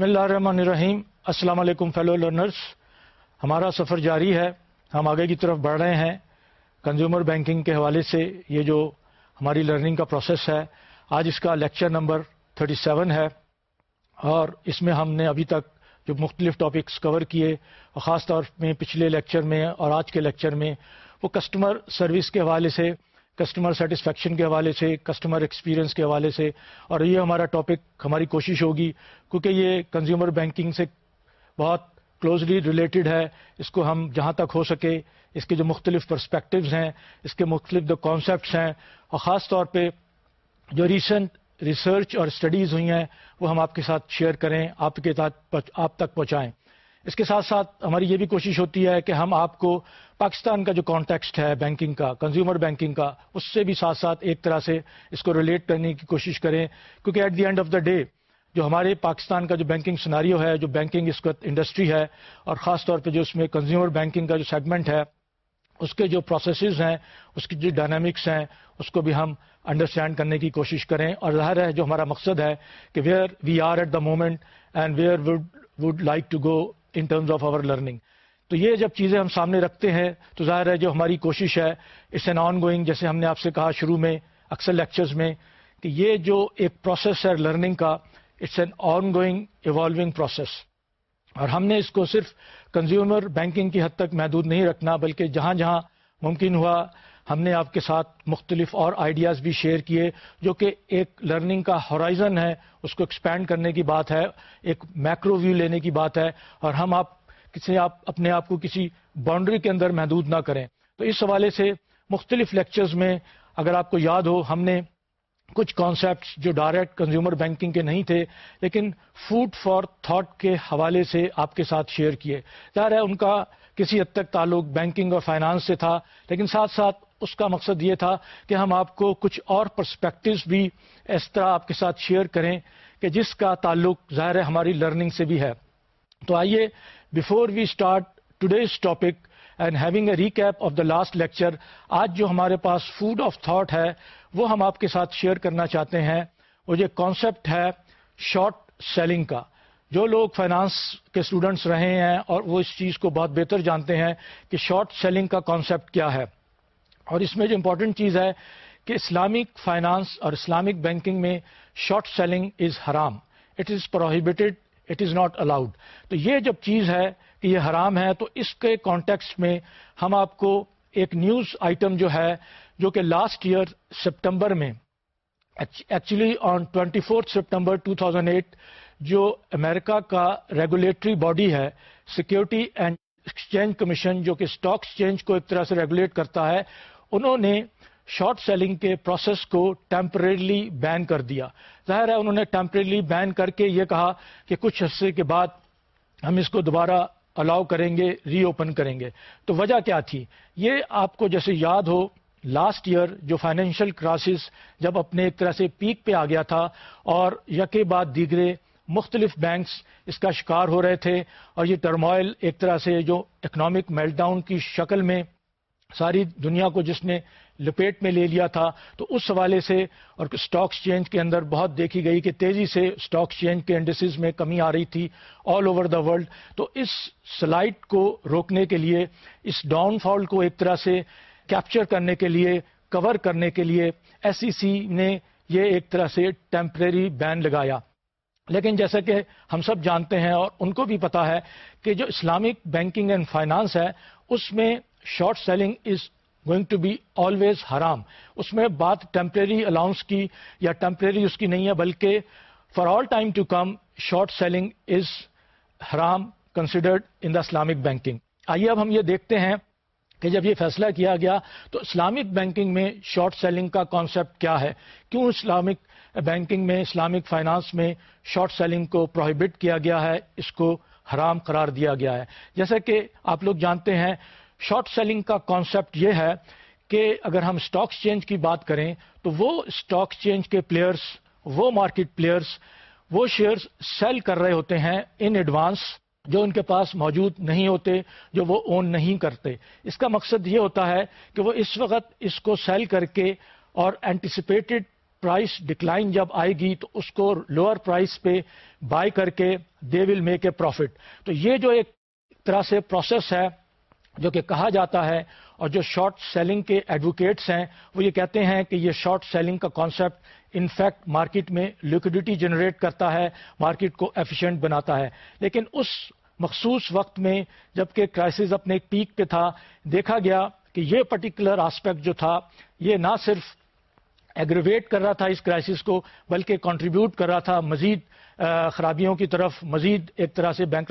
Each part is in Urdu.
بسم اللہ الرحمن الرحیم۔ السلام علیکم فیلو لرنرز ہمارا سفر جاری ہے۔ ہم آگے کی طرف بڑھ رہے ہیں۔ کنزیومر بینکنگ کے حوالے سے یہ جو ہماری لرننگ کا پروسیس ہے، آج اس کا لیکچر نمبر 37 ہے۔ اور اس میں ہم نے ابھی تک جو مختلف ٹاپکس کور کیے، اور خاص طور میں پچھلے لیکچر میں اور آج کے لیکچر میں، وہ کسٹمر سروس کے حوالے سے کسٹمر سیٹسفیکشن کے حوالے سے کسٹمر ایکسپیرئنس کے حوالے سے، اور یہ ہمارا ٹاپک ہماری کوشش ہوگی کیونکہ یہ کنزیومر بینکنگ سے بہت کلوزلی ریلیٹڈ ہے۔ اس کو ہم جہاں تک ہو سکے، اس کے جو مختلف پرسپیکٹوز ہیں، اس کے مختلف جو کانسیپٹس ہیں، اور خاص طور پہ جو ریسنٹ ریسرچ اور اسٹڈیز ہوئی ہیں، وہ ہم آپ کے ساتھ شیئر کریں، آپ کے ساتھ آپ تک پہنچائیں۔ اس کے ساتھ ساتھ ہماری یہ بھی کوشش ہوتی ہے کہ ہم آپ کو پاکستان کا جو کانٹیکسٹ ہے بینکنگ کا کنزیومر بینکنگ کا، اس سے بھی ساتھ ساتھ ایک طرح سے اس کو ریلیٹ کرنے کی کوشش کریں۔ کیونکہ at the end of the day جو ہمارے پاکستان کا جو بینکنگ سناریو ہے، جو بینکنگ اس وقت انڈسٹری ہے، اور خاص طور پہ جو اس میں کنزیومر بینکنگ کا جو سیگمنٹ ہے، اس کے جو پروسیسز ہیں، اس کی جو ڈائنامکس ہیں، اس کو بھی ہم انڈرسٹینڈ کرنے کی کوشش کریں۔ اور ظاہر ہے، جو ہمارا مقصد ہے کہ where we are at the moment and where would would like to go in terms of over learning تو یہ جب چیزیں ہم سامنے رکھتے ہیں، تو ظاہر ہے جو ہماری کوشش ہے اٹس این آن گوئنگ جیسے ہم نے آپ سے کہا شروع میں، اکثر لیکچرز میں، کہ یہ جو ایک پروسیس ہے لرننگ کا it's an ongoing evolving process اور ہم نے اس کو صرف کنزیومر بینکنگ کی حد تک محدود نہیں رکھنا، بلکہ جہاں جہاں ممکن ہوا، ہم نے آپ کے ساتھ مختلف اور آئیڈیاز بھی شیئر کیے، جو کہ ایک لرننگ کا ہورائزن ہے، اس کو ایکسپینڈ کرنے کی بات ہے، ایک میکرو ویو لینے کی بات ہے، اور ہم آپ کسی آپ اپنے آپ کو کسی باؤنڈری کے اندر محدود نہ کریں۔ تو اس حوالے سے مختلف لیکچرز میں اگر آپ کو یاد ہو، ہم نے کچھ کانسیپٹس جو ڈائریکٹ کنزیومر بینکنگ کے نہیں تھے، لیکن فوڈ فار تھاٹ کے حوالے سے آپ کے ساتھ شیئر کیے۔ ظاہر ہے، ان کا کسی حد تک تعلق بینکنگ اور فائنانس سے تھا، لیکن ساتھ ساتھ اس کا مقصد یہ تھا کہ ہم آپ کو کچھ اور پرسپیکٹوز بھی اس طرح آپ کے ساتھ شیئر کریں کہ جس کا تعلق ظاہر ہے ہماری لرننگ سے بھی ہے۔ تو آئیے before we start today's topic and having a recap of the last lecture آج جو ہمارے پاس فوڈ آف تھاٹ ہے، وہ ہم آپ کے ساتھ شیئر کرنا چاہتے ہیں۔ وہ یہ کانسیپٹ ہے شارٹ سیلنگ کا۔ جو لوگ فائنانس کے اسٹوڈنٹس رہے ہیں اور وہ اس چیز کو بہت بہتر جانتے ہیں کہ شارٹ سیلنگ کا کانسیپٹ کیا ہے۔ اور اس میں جو امپورٹنٹ چیز ہے کہ اسلامک فائنانس اور اسلامک بینکنگ میں شارٹ سیلنگ از حرام۔ It is prohibited it is not allowed. تو یہ جب چیز ہے کہ یہ حرام ہے، تو اس کے کانٹیکسٹ میں ہم آپ کو ایک نیوز آئٹم جو ہے، جو کہ لاسٹ ایئر سپٹمبر میں actually on twenty fourth September two thousand eight جو امریکہ کا ریگولیٹری باڈی ہے سیکورٹی اینڈ ایکسچینج کمیشن جو کہ اسٹاک ایکسچینج کو ایک طرح سے ریگولیٹ کرتا ہے، انہوں نے شارٹ سیلنگ کے پروسیس کو ٹیمپریلی بین کر دیا۔ ظاہر ہے انہوں نے ٹیمپریلی بین کر کے یہ کہا کہ کچھ عرصے کے بعد ہم اس کو دوبارہ الاؤ کریں گے ری اوپن کریں گے۔ تو وجہ کیا تھی؟ یہ آپ کو جیسے یاد ہو لاسٹ ایئر جو فائنینشیل کرائسس جب اپنے ایک طرح سے پیک پہ آ گیا تھا اور یکے بعد دیگرے مختلف بینکس اس کا شکار ہو رہے تھے اور یہ ٹرموائل ایک طرح سے جو اکنامک میلٹ ڈاؤن کی شکل میں ساری دنیا کو جس نے لپیٹ میں لے لیا تھا۔ تو اس حوالے سے اور اسٹاک چینج کے اندر بہت دیکھی گئی کہ تیزی سے اسٹاک چینج کے انڈسز میں کمی آ رہی تھی آل اوور دا ورلڈ تو اس سلائڈ کو روکنے کے لیے، اس ڈاؤن فال کو ایک طرح سے کیپچر کرنے کے لیے کور کرنے کے لیے ایس ای سی نے یہ ایک طرح سے ٹیمپریری بین لگایا۔ لیکن جیسا کہ ہم سب جانتے ہیں اور ان کو بھی پتا ہے کہ جو اسلامک بینکنگ اینڈ فائنانس ہے، اس میں short selling is going to be always حرام اس میں بات ٹیمپریری الاؤنس کی یا ٹیمپریری اس کی نہیں ہے، بلکہ for all time to come short selling is حرام considered in the Islamic banking آئیے اب ہم یہ دیکھتے ہیں کہ جب یہ فیصلہ کیا گیا تو اسلامک بینکنگ میں شارٹ سیلنگ کا کانسیپٹ کیا ہے؟ کیوں اسلامک بینکنگ میں اسلامک فائنانس میں شارٹ سیلنگ کو پروہیبٹ کیا گیا ہے؟ اس کو حرام قرار دیا گیا ہے۔ جیسا کہ آپ لوگ جانتے ہیں شارٹ سیلنگ کا کانسیپٹ یہ ہے کہ اگر ہم اسٹاک چینج کی بات کریں تو وہ اسٹاک چینج کے پلیئرس وہ مارکیٹ پلیئرس وہ شیئرز سیل کر رہے ہوتے ہیں ان ایڈوانس جو ان کے پاس موجود نہیں ہوتے، جو وہ اون نہیں کرتے۔ اس کا مقصد یہ ہوتا ہے کہ وہ اس وقت اس کو سیل کر کے اور اینٹیسپیٹڈ پرائس ڈکلائن جب آئے گی تو اس کو لوور پرائس پہ بائی کر کے دے ول میک اے پروفٹ تو یہ جو ایک طرح سے پروسیس ہے جو کہ کہا جاتا ہے اور جو شارٹ سیلنگ کے ایڈوکیٹس ہیں، وہ یہ کہتے ہیں کہ یہ شارٹ سیلنگ کا کانسیپٹ انفیکٹ مارکیٹ میں لیکوڈیٹی جنریٹ کرتا ہے مارکیٹ کو ایفیشینٹ بناتا ہے۔ لیکن اس مخصوص وقت میں جبکہ کرائسس اپنے پیک پہ تھا، دیکھا گیا کہ یہ پرٹیکولر آسپیکٹ جو تھا، یہ نہ صرف ایگریویٹ کر رہا تھا اس کرائسس کو، بلکہ کنٹریبیوٹ کر رہا تھا۔ مزید خرابیوں کی طرف، مزید ایک طرح سے بینک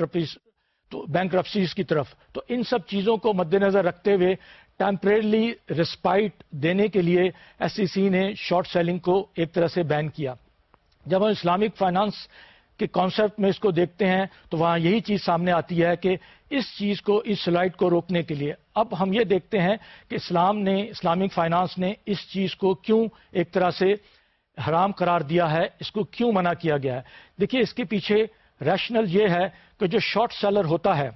تو بینک رپسیز کی طرف۔ تو ان سب چیزوں کو مد نظر رکھتے ہوئے ٹیمپریرلی ریسپائٹ دینے کے لیے ایس سی سی نے شارٹ سیلنگ کو ایک طرح سے بین کیا۔ جب ہم اسلامک فائنانس کے کانسیپٹ میں اس کو دیکھتے ہیں، تو وہاں یہی چیز سامنے آتی ہے کہ اس چیز کو، اس سلائڈ کو روکنے کے لیے۔ اب ہم یہ دیکھتے ہیں کہ اسلام نے اسلامک فائنانس نے اس چیز کو کیوں ایک طرح سے حرام قرار دیا ہے، اس کو کیوں منع کیا گیا ہے۔ دیکھیے، اس کے پیچھے ریشنل یہ ہے کہ جو شارٹ سیلر ہوتا ہے،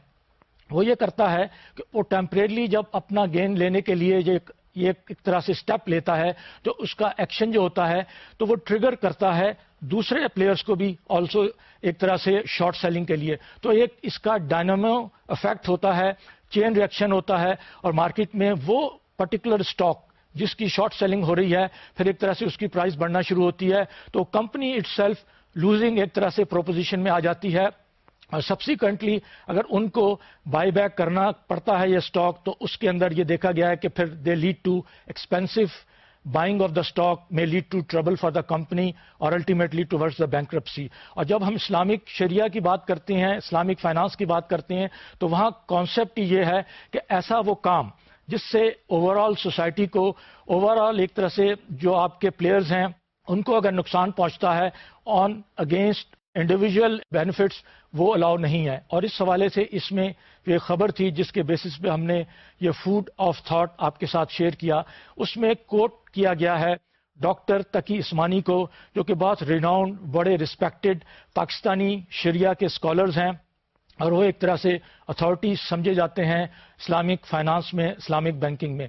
وہ یہ کرتا ہے کہ وہ ٹیمپریرلی جب اپنا گین لینے کے لیے یہ ایک طرح سے اسٹیپ لیتا ہے، تو اس کا ایکشن جو ہوتا ہے، تو وہ ٹریگر کرتا ہے دوسرے پلیئرس کو بھی آلسو ایک طرح سے شارٹ سیلنگ کے لیے۔ تو ایک اس کا ڈائنامو افیکٹ ہوتا ہے چین ریئیکشن ہوتا ہے، اور مارکیٹ میں وہ پرٹیکولر اسٹاک جس کی شارٹ سیلنگ ہو رہی ہے، پھر ایک طرح سے اس کی پرائز بڑھنا شروع ہوتی ہے۔ تو کمپنی اٹ سیلف لوزنگ ایک طرح سے پروپوزیشن میں آ جاتی ہے اور سبسیکوینٹلی اگر ان کو بائی بیک کرنا پڑتا ہے یہ اسٹاک تو اس کے اندر یہ دیکھا گیا ہے کہ پھر they lead to expensive buying of the stock میں lead to trouble for the company اور الٹیمیٹلی ٹوورڈز دا بینکرپسی اور جب ہم اسلامک شریعہ کی بات کرتے ہیں، اسلامک فائنانس کی بات کرتے ہیں، تو وہاں کانسیپٹ یہ ہے کہ ایسا وہ کام جس سے اوور آل سوسائٹی کو اوور آل ایک طرح سے جو آپ کے پلیئرز ہیں ان کو اگر نقصان پہنچتا ہے آن اگینسٹ انڈیویجل بینیفٹس وہ الاؤ نہیں ہے۔ اور اس حوالے سے اس میں یہ خبر تھی جس کے بیسس پہ ہم نے یہ فوڈ آف تھاٹ آپ کے ساتھ شیئر کیا۔ اس میں کوٹ کیا گیا ہے ڈاکٹر تقی عثمانی کو، جو کہ بہت ریناؤنڈ بڑے رسپیکٹڈ پاکستانی شریعہ کے اسکالرز ہیں۔ اور وہ ایک طرح سے اتھارٹی سمجھے جاتے ہیں اسلامک فائنانس میں، اسلامک بینکنگ میں۔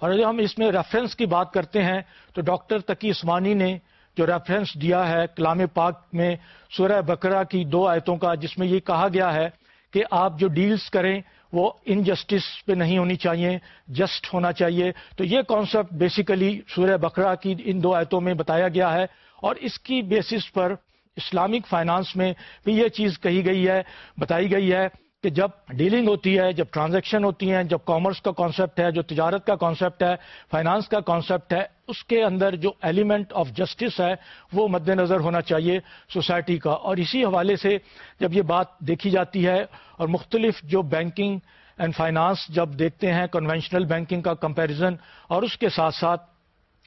اور جب ہم اس میں ریفرنس کی بات کرتے ہیں، تو ڈاکٹر تقی عثمانی نے جو ریفرنس دیا ہے کلام پاک میں سورہ بکرا کی دو آیتوں کا، جس میں یہ کہا گیا ہے کہ آپ جو ڈیلز کریں، وہ انجسٹس پہ نہیں ہونی چاہیے جسٹ ہونا چاہیے۔ تو یہ کانسیپٹ بیسیکلی سورہ بکرا کی ان دو آیتوں میں بتایا گیا ہے۔ اور اس کی بیسس پر اسلامک فائنانس میں بھی یہ چیز کہی گئی ہے، بتائی گئی ہے کہ جب ڈیلنگ ہوتی ہے، جب ٹرانزیکشن ہوتی ہیں، جب کامرس کا کانسیپٹ ہے، جو تجارت کا کانسیپٹ ہے فائنانس کا کانسیپٹ ہے، اس کے اندر جو ایلیمنٹ آف جسٹس ہے، وہ مد نظر ہونا چاہیے سوسائٹی کا۔ اور اسی حوالے سے جب یہ بات دیکھی جاتی ہے اور مختلف جو بینکنگ اینڈ فائنانس جب دیکھتے ہیں کنونشنل بینکنگ کا کمپیریزن اور اس کے ساتھ ساتھ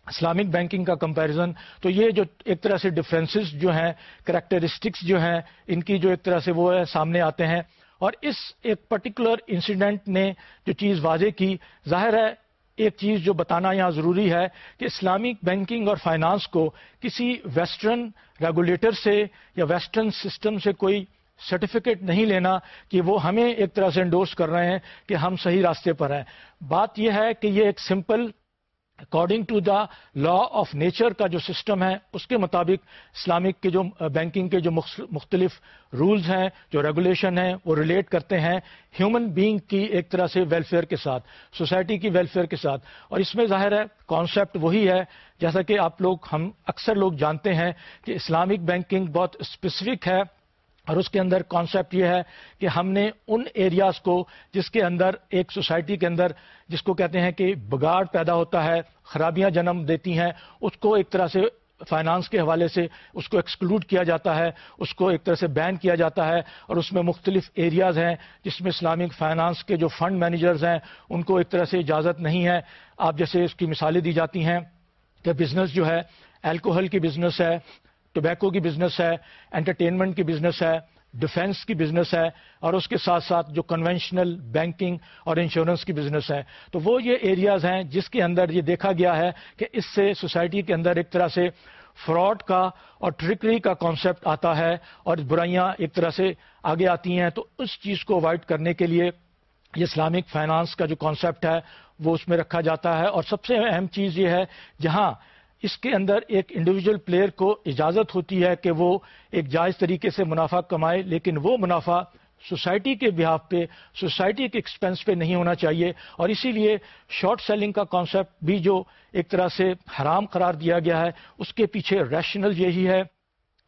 اسلامک بینکنگ کا کمپیریزن تو یہ جو ایک طرح سے ڈفرینسز جو ہیں کریکٹرسٹکس جو ہیں، ان کی جو ایک طرح سے وہ ہے، سامنے آتے ہیں۔ اور اس ایک پرٹیکولر انسیڈنٹ نے جو چیز واضح کی، ظاہر ہے ایک چیز جو بتانا یہاں ضروری ہے کہ اسلامک بینکنگ اور فائنانس کو کسی ویسٹرن ریگولیٹر سے یا ویسٹرن سسٹم سے کوئی سرٹیفکیٹ نہیں لینا کہ وہ ہمیں ایک طرح سے انڈورس کر رہے ہیں کہ ہم صحیح راستے پر ہیں۔ بات یہ ہے کہ یہ ایک simple according to the law of nature کا جو سسٹم ہے، اس کے مطابق اسلامک کے جو uh, بینکنگ کے جو مختلف رولز ہیں، جو ریگولیشن ہیں، وہ ریلیٹ کرتے ہیں ہیومن بینگ کی ایک طرح سے ویلفیئر کے ساتھ سوسائٹی کی ویلفیئر کے ساتھ. اور اس میں ظاہر ہے کانسیپٹ وہی ہے، جیسا کہ آپ لوگ، ہم اکثر لوگ جانتے ہیں کہ اسلامک بینکنگ بہت اسپیسیفک ہے اور اس کے اندر کانسیپٹ یہ ہے کہ ہم نے ان ایریاز کو جس کے اندر ایک سوسائٹی کے اندر جس کو کہتے ہیں کہ بگاڑ پیدا ہوتا ہے، خرابیاں جنم دیتی ہیں، اس کو ایک طرح سے فائنانس کے حوالے سے اس کو ایکسکلوڈ کیا جاتا ہے، اس کو ایک طرح سے بین کیا جاتا ہے اور اس میں مختلف ایریاز ہیں جس میں اسلامک فائنانس کے جو فنڈ مینیجرز ہیں، ان کو ایک طرح سے اجازت نہیں ہے۔ آپ جیسے اس کی مثالیں دی جاتی ہیں کہ بزنس جو ہے الکوہل کی بزنس ہے ٹوبیکو کی بزنس ہے، انٹرٹینمنٹ کی بزنس ہے، ڈیفینس کی بزنس ہے، اور اس کے ساتھ ساتھ جو کنونشنل بینکنگ اور انشورنس کی بزنس ہے۔ تو وہ یہ ایریاز ہیں جس کے اندر یہ دیکھا گیا ہے کہ اس سے سوسائٹی کے اندر ایک طرح سے فراڈ کا اور ٹرکری کا کانسیپٹ آتا ہے اور برائیاں ایک طرح سے آگے آتی ہیں۔ تو اس چیز کو اوائڈ کرنے کے لیے یہ اسلامک فائنانس کا جو کانسیپٹ ہے، وہ اس میں رکھا جاتا ہے۔ اور سب سے اہم چیز یہ ہے، جہاں اس کے اندر ایک انڈیویجل پلیئر کو اجازت ہوتی ہے کہ وہ ایک جائز طریقے سے منافع کمائے، لیکن وہ منافع سوسائٹی کے بہاف پہ سوسائٹی کے ایکسپینس پہ نہیں ہونا چاہیے۔ اور اسی لیے شارٹ سیلنگ کا کانسیپٹ بھی جو ایک طرح سے حرام قرار دیا گیا ہے، اس کے پیچھے ریشنل یہی ہے۔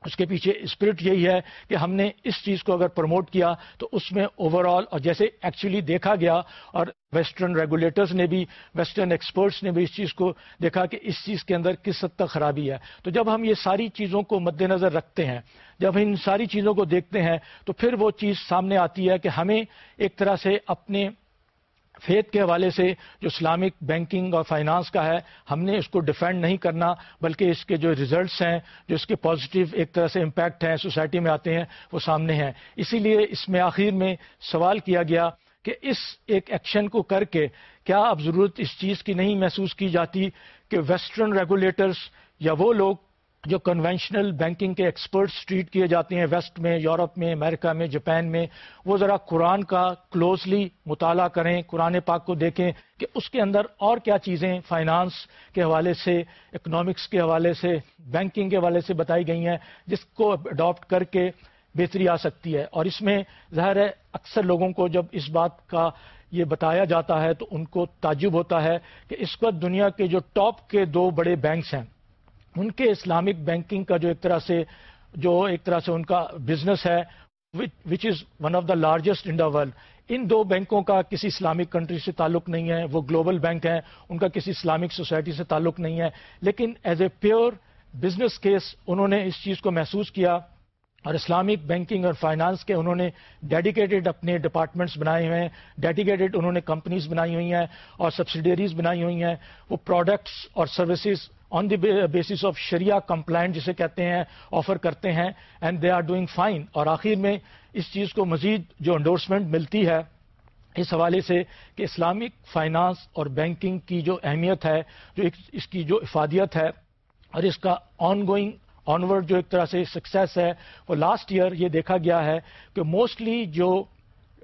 اس کے پیچھے اسپرٹ یہی ہے کہ ہم نے اس چیز کو اگر پروموٹ کیا تو اس میں اوور آل اور جیسے ایکچولی دیکھا گیا اور ویسٹرن ریگولیٹرز نے بھی ویسٹرن ایکسپرٹس نے بھی اس چیز کو دیکھا کہ اس چیز کے اندر کس حد تک خرابی ہے۔ تو جب ہم یہ ساری چیزوں کو مد نظر رکھتے ہیں، جب ان ساری چیزوں کو دیکھتے ہیں تو پھر وہ چیز سامنے آتی ہے کہ ہمیں ایک طرح سے اپنے فیت کے حوالے سے جو اسلامک بینکنگ اور فائنانس کا ہے، ہم نے اس کو ڈیفینڈ نہیں کرنا، بلکہ اس کے جو ریزلٹس ہیں، جو اس کے پازیٹیو ایک طرح سے امپیکٹ ہیں سوسائٹی میں آتے ہیں، وہ سامنے ہیں۔ اسی لیے اس میں آخر میں سوال کیا گیا کہ اس ایک ایکشن کو کر کے کیا اب ضرورت اس چیز کی نہیں محسوس کی جاتی کہ ویسٹرن ریگولیٹرس یا وہ لوگ جو کنونشنل بینکنگ کے ایکسپرٹس ٹریٹ کیے جاتے ہیں ویسٹ میں یورپ میں امریکہ میں جاپان میں، وہ ذرا قرآن کا کلوزلی مطالعہ کریں، قرآن پاک کو دیکھیں کہ اس کے اندر اور کیا چیزیں فائنانس کے حوالے سے اکنامکس کے حوالے سے بینکنگ کے حوالے سے بتائی گئی ہیں، جس کو اڈاپٹ کر کے بہتری آ سکتی ہے۔ اور اس میں ظاہر ہے، اکثر لوگوں کو جب اس بات کا یہ بتایا جاتا ہے تو ان کو تعجب ہوتا ہے کہ اس وقت دنیا کے جو ٹاپ کے دو بڑے بینکس ہیں ان کے اسلامک بینکنگ کا جو ایک طرح سے جو ایک طرح سے ان کا بزنس ہے which is one of the largest in the world ان دو بینکوں کا کسی اسلامک کنٹری سے تعلق نہیں ہے، وہ گلوبل بینک ہیں، ان کا کسی اسلامک سوسائٹی سے تعلق نہیں ہے. لیکن as a pure business case انہوں نے اس چیز کو محسوس کیا اور اسلامک بینکنگ اور فائنانس کے انہوں نے ڈیڈیکیٹڈ اپنے ڈپارٹمنٹس بنائے ہوئے ہیں ڈیڈیکیٹڈ انہوں نے کمپنیز بنائی ہوئی ہیں اور سبسڈیریز بنائی ہوئی ہیں، وہ پروڈکٹس اور services on the basis of Shariah compliant جسے کہتے ہیں آفر کرتے ہیں and they are doing fine اور آخر میں اس چیز کو مزید جو انڈورسمنٹ ملتی ہے، اس حوالے سے کہ اسلامک فائنانس اور بینکنگ کی جو اہمیت ہے، جو اس کی جو افادیت ہے، اور اس کا آن گوئنگ آنورڈ جو ایک طرح سے سکسیس ہے، وہ لاسٹ ایئر یہ دیکھا گیا ہے کہ موسٹلی جو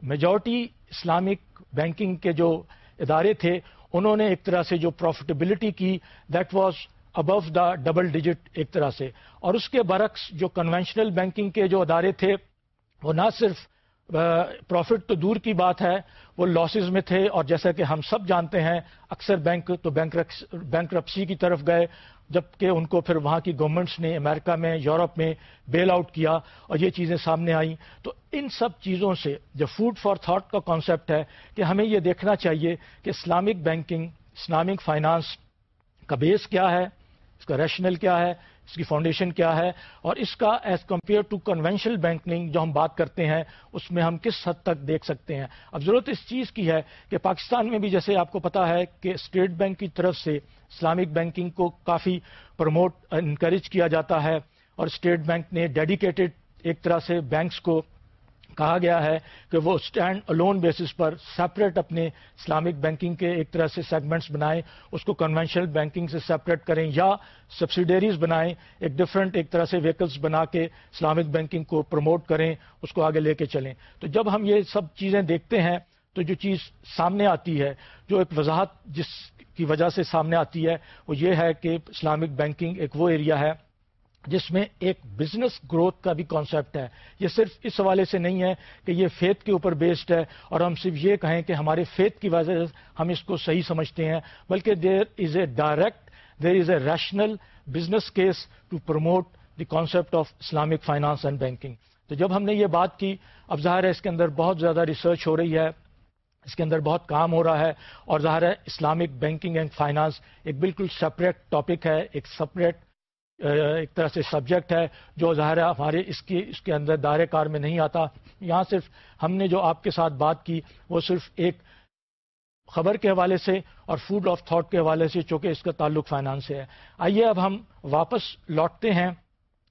میجورٹی اسلامک بینکنگ کے جو ادارے تھے، انہوں نے ایک طرح سے جو پروفیٹیبلٹی کی that was above the double digit ایک طرح سے۔ اور اس کے برعکس جو کنونشنل بینکنگ کے جو ادارے تھے، وہ نہ صرف پروفٹ تو دور کی بات ہے، وہ لاسز میں تھے۔ اور جیسا کہ ہم سب جانتے ہیں، اکثر بینک تو بینک رپسی کی طرف گئے، جبکہ ان کو پھر وہاں کی گورنمنٹس نے امریکہ میں، یورپ میں بیل آؤٹ کیا اور یہ چیزیں سامنے آئیں۔ تو ان سب چیزوں سے جو فوڈ فار تھاٹ کا کانسیپٹ ہے کہ ہمیں یہ دیکھنا چاہیے کہ اسلامک بینکنگ اسلامک فائنانس کا بیس کیا ہے۔ اس کا ریشنل کیا ہے، اس کی فاؤنڈیشن کیا ہے، اور اس کا as compare to conventional banking جو ہم بات کرتے ہیں، اس میں ہم کس حد تک دیکھ سکتے ہیں۔ اب ضرورت اس چیز کی ہے کہ پاکستان میں بھی جیسے آپ کو پتا ہے کہ اسٹیٹ بینک کی طرف سے اسلامک بینکنگ کو کافی پروموٹ انکریج کیا جاتا ہے اور اسٹیٹ بینک نے ڈیڈیکیٹڈ ایک طرح سے بینکس کو کہا گیا ہے کہ وہ اسٹینڈ الون بیسس پر سیپریٹ اپنے اسلامک بینکنگ کے ایک طرح سے سیگمنٹس بنائیں، اس کو کنونشنل بینکنگ سے سیپریٹ کریں یا سبسیڈیریز بنائیں، ایک ڈفرنٹ ایک طرح سے ویکلس بنا کے اسلامک بینکنگ کو پروموٹ کریں، اس کو آگے لے کے چلیں۔ تو جب ہم یہ سب چیزیں دیکھتے ہیں تو جو چیز سامنے آتی ہے، جو ایک وضاحت جس کی وجہ سے سامنے آتی ہے، وہ یہ ہے کہ اسلامک بینکنگ ایک وہ ایریا ہے جس میں ایک بزنس گروتھ کا بھی کانسیپٹ ہے۔ یہ صرف اس حوالے سے نہیں ہے کہ یہ فیتھ کے اوپر بیسڈ ہے اور ہم صرف یہ کہیں کہ ہمارے فیتھ کی وجہ سے ہم اس کو صحیح سمجھتے ہیں، بلکہ there is a direct there is a rational business case to promote the concept of Islamic finance and banking تو جب ہم نے یہ بات کی، اب ظاہر ہے اس کے اندر بہت زیادہ ریسرچ ہو رہی ہے، اس کے اندر بہت کام ہو رہا ہے اور ظاہر ہے اسلامک بینکنگ اینڈ فائنانس ایک بالکل سپریٹ ٹاپک ہے، ایک سپریٹ ایک طرح سے سبجیکٹ ہے جو ظاہر ہے ہمارے اس کی، اس کے اندر دائرے کار میں نہیں آتا۔ یہاں صرف ہم نے جو آپ کے ساتھ بات کی، وہ صرف ایک خبر کے حوالے سے اور فوڈ آف تھاٹ کے حوالے سے، چونکہ اس کا تعلق فائنانس سے ہے۔ آئیے اب ہم واپس لوٹتے ہیں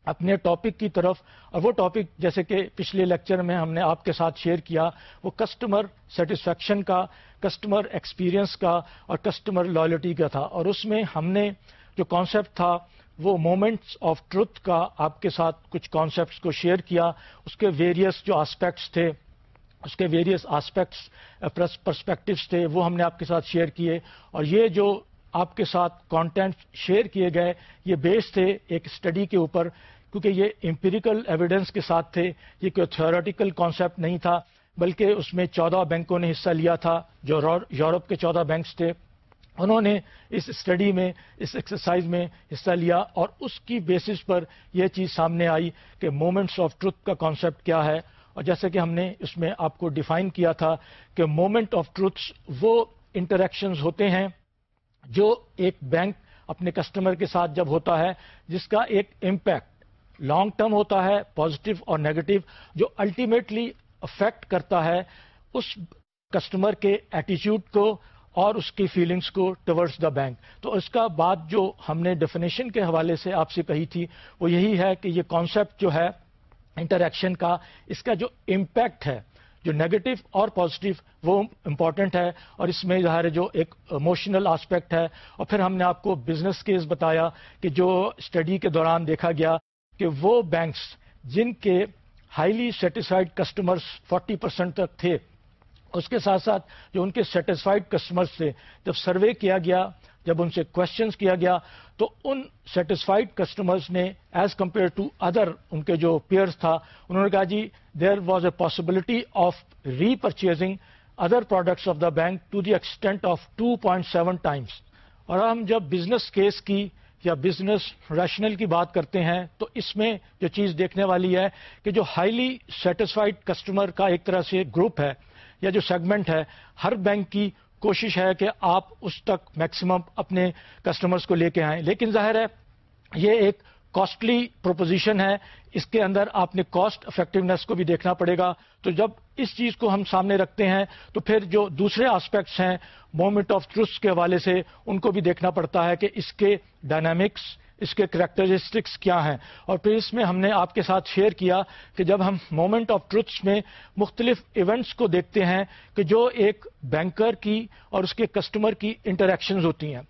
اپنے ٹاپک کی طرف۔ اور وہ ٹاپک جیسے کہ پچھلے لیکچر میں ہم نے آپ کے ساتھ شیئر کیا، وہ کسٹمر سیٹسفیکشن کا کسٹمر ایکسپیرئنس کا اور کسٹمر لائلٹی کا تھا۔ اور اس میں ہم نے جو کانسیپٹ تھا وہ مومنٹس آف ٹروتھ کا آپ کے ساتھ کچھ کانسیپٹس کو شیئر کیا، اس کے ویریس جو آسپیکٹس تھے، اس کے ویریس آسپیکٹس پرسپیکٹوس تھے، وہ ہم نے آپ کے ساتھ شیئر کیے۔ اور یہ جو آپ کے ساتھ کانٹینٹ شیئر کیے گئے، یہ بیس تھے ایک اسٹڈی کے اوپر، کیونکہ یہ امپیریکل ایویڈنس کے ساتھ تھے۔ یہ کوئی تھیوریٹیکل کانسیپٹ نہیں تھا، بلکہ اس میں چودہ بینکوں نے حصہ لیا تھا، جو یورپ کے چودہ بینکس تھے۔ انہوں نے اس اسٹڈی میں، اس ایکسرسائز میں حصہ لیا اور اس کی بیسس پر یہ چیز سامنے آئی کہ مومنٹس آف ٹروتھ کا کانسیپٹ کیا ہے۔ اور جیسے کہ ہم نے اس میں آپ کو ڈیفائن کیا تھا کہ مومنٹ آف ٹروتھس وہ انٹریکشنز ہوتے ہیں جو ایک بینک اپنے کسٹمر کے ساتھ جب ہوتا ہے، جس کا ایک امپیکٹ لانگ ٹرم ہوتا ہے پازیٹو اور نیگیٹو جو الٹیمیٹلی افیکٹ کرتا ہے اس کسٹمر کے ایٹیچیوڈ کو اور اس کی فیلنگس کو ٹورڈز دا بینک تو اس کا بعد جو ہم نے ڈیفینیشن کے حوالے سے آپ سے کہی تھی، وہ یہی ہے کہ یہ کانسیپٹ جو ہے انٹریکشن کا، اس کا جو امپیکٹ ہے، جو نیگیٹو اور پازیٹو وہ امپورٹنٹ ہے اور اس میں ظاہر جو ایک اموشنل آسپیکٹ ہے۔ اور پھر ہم نے آپ کو بزنس کیس بتایا کہ جو اسٹڈی کے دوران دیکھا گیا کہ وہ بینکس جن کے highly satisfied customers forty percent تک تھے اس کے ساتھ ساتھ جو ان کے سیٹسفائڈ کسٹمرس تھے، جب سروے کیا گیا، جب ان سے کوشچنس کیا گیا، تو ان سیٹسفائڈ کسٹمرز نے ایز کمپیئر ٹو ادر ان کے جو پیئرس تھا، انہوں نے کہا جی there was a possibility of repurchasing other products of the bank to the extent of two point seven times اور ہم جب بزنس کیس کی یا بزنس ریشنل کی بات کرتے ہیں، تو اس میں جو چیز دیکھنے والی ہے کہ جو ہائیلی سیٹسفائڈ کسٹمر کا ایک طرح سے گروپ ہے یا جو سیگمنٹ ہے، ہر بینک کی کوشش ہے کہ آپ اس تک میکسیمم اپنے کسٹمرز کو لے کے آئیں۔ لیکن ظاہر ہے، یہ ایک کاسٹلی پروپوزیشن ہے۔ اس کے اندر آپ نے کاسٹ افیکٹونیس کو بھی دیکھنا پڑے گا۔ تو جب اس چیز کو ہم سامنے رکھتے ہیں، تو پھر جو دوسرے آسپیکٹس ہیں مومنٹ آف ٹروس کے حوالے سے ان کو بھی دیکھنا پڑتا ہے کہ اس کے ڈائنامکس اس کے کریکٹرسٹکس کیا ہیں؟ اور پھر اس میں ہم نے آپ کے ساتھ شیئر کیا کہ جب ہم مومنٹ آف ٹروتس میں مختلف ایونٹس کو دیکھتے ہیں کہ جو ایک بینکر کی اور اس کے کسٹمر کی انٹریکشنز ہوتی ہیں۔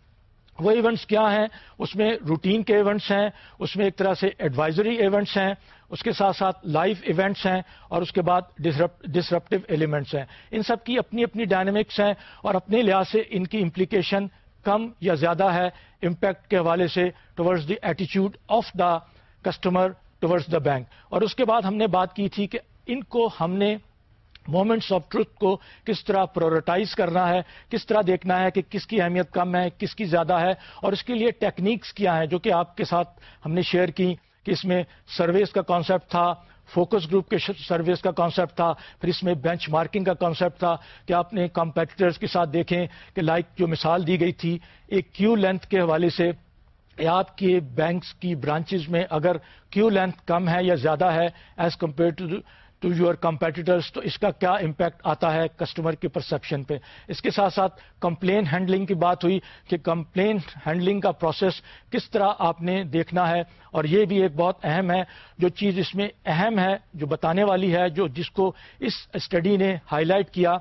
وہ ایونٹس کیا ہیں؟ اس میں روٹین کے ایونٹس ہیں، اس میں ایک طرح سے ایڈوائزری ایونٹس ہیں، اس کے ساتھ ساتھ لائف ایونٹس ہیں اور اس کے بعد ڈسرپٹیو ایلیمنٹس ہیں۔ ان سب کی اپنی اپنی ڈائنمکس ہیں اور اپنے لحاظ سے ان کی امپلیکیشن کم یا زیادہ ہے امپیکٹ کے حوالے سے towards the ایٹیچیوڈ of the customer towards the bank اور اس کے بعد ہم نے بات کی تھی کہ ان کو ہم نے مومنٹس آف ٹروتھ کو کس طرح پرورٹائز کرنا ہے، کس طرح دیکھنا ہے کہ کس کی اہمیت کم ہے، کس کی زیادہ ہے، اور اس کے لیے ٹیکنیکس کیا ہیں، جو کہ آپ کے ساتھ ہم نے شیئر کی کہ اس میں سرویس کا کانسیپٹ تھا فوکس گروپ کے سروس کا کانسیپٹ تھا، پھر اس میں بینچ مارکنگ کا کانسیپٹ تھا کہ آپ نے کمپیٹیٹرز کے ساتھ دیکھیں کہ لائک جو مثال دی گئی تھی، ایک کیو لینتھ کے حوالے سے آپ کے بینکس کی برانچز میں اگر کیو لینتھ کم ہے یا زیادہ ہے as compare to to your competitors تو اس کا کیا امپیکٹ آتا ہے کسٹمر کی پرسپشن پہ؟ اس کے ساتھ ساتھ کمپلین ہینڈلنگ کی بات ہوئی کہ کمپلین ہینڈلنگ کا پروسیس کس طرح آپ نے دیکھنا ہے؟ اور یہ بھی ایک بہت اہم ہے، جو چیز اس میں اہم ہے، جو بتانے والی ہے، جو جس کو اس اسٹڈی نے ہائی لائٹ کیا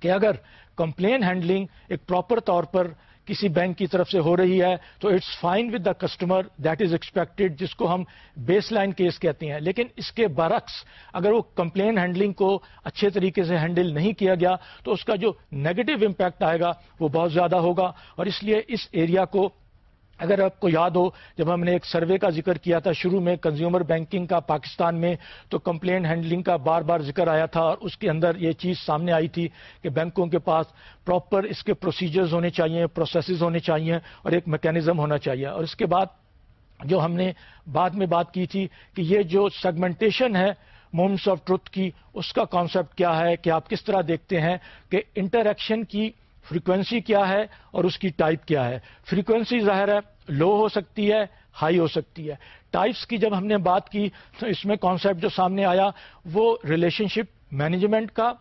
کہ اگر کمپلین ہینڈلنگ ایک پراپر طور پر کسی بینک کی طرف سے ہو رہی ہے، تو it's fine with the customer that is expected جس کو ہم بیس لائن کیس کہتے ہیں۔ لیکن اس کے برعکس، اگر وہ کمپلین ہینڈلنگ کو اچھے طریقے سے ہینڈل نہیں کیا گیا، تو اس کا جو نیگیٹو امپیکٹ آئے گا وہ بہت زیادہ ہوگا۔ اور اس لیے اس ایریا کو اگر آپ کو یاد ہو، جب ہم نے ایک سروے کا ذکر کیا تھا شروع میں کنزیومر بینکنگ کا پاکستان میں، تو کمپلین ہینڈلنگ کا بار بار ذکر آیا تھا اور اس کے اندر یہ چیز سامنے آئی تھی کہ بینکوں کے پاس پراپر اس کے پروسیجرز ہونے چاہیے پروسیسز ہونے چاہیے اور ایک میکینزم ہونا چاہیے اور اس کے بعد جو ہم نے بعد میں بات کی تھی کہ یہ جو سیگمنٹیشن ہے مومنٹس آف ٹروتھ کی، اس کا کانسیپٹ کیا ہے؟ کہ آپ کس طرح دیکھتے ہیں کہ انٹریکشن کی فریکوینسی کیا ہے اور اس کی ٹائپ کیا ہے؟ فریکوینسی ظاہر ہے لو ہو سکتی ہے ہائی ہو سکتی ہے۔ ٹائپس کی جب ہم نے بات کی تو اس میں کانسیپٹ جو سامنے آیا وہ ریلیشن شپ مینجمنٹ کا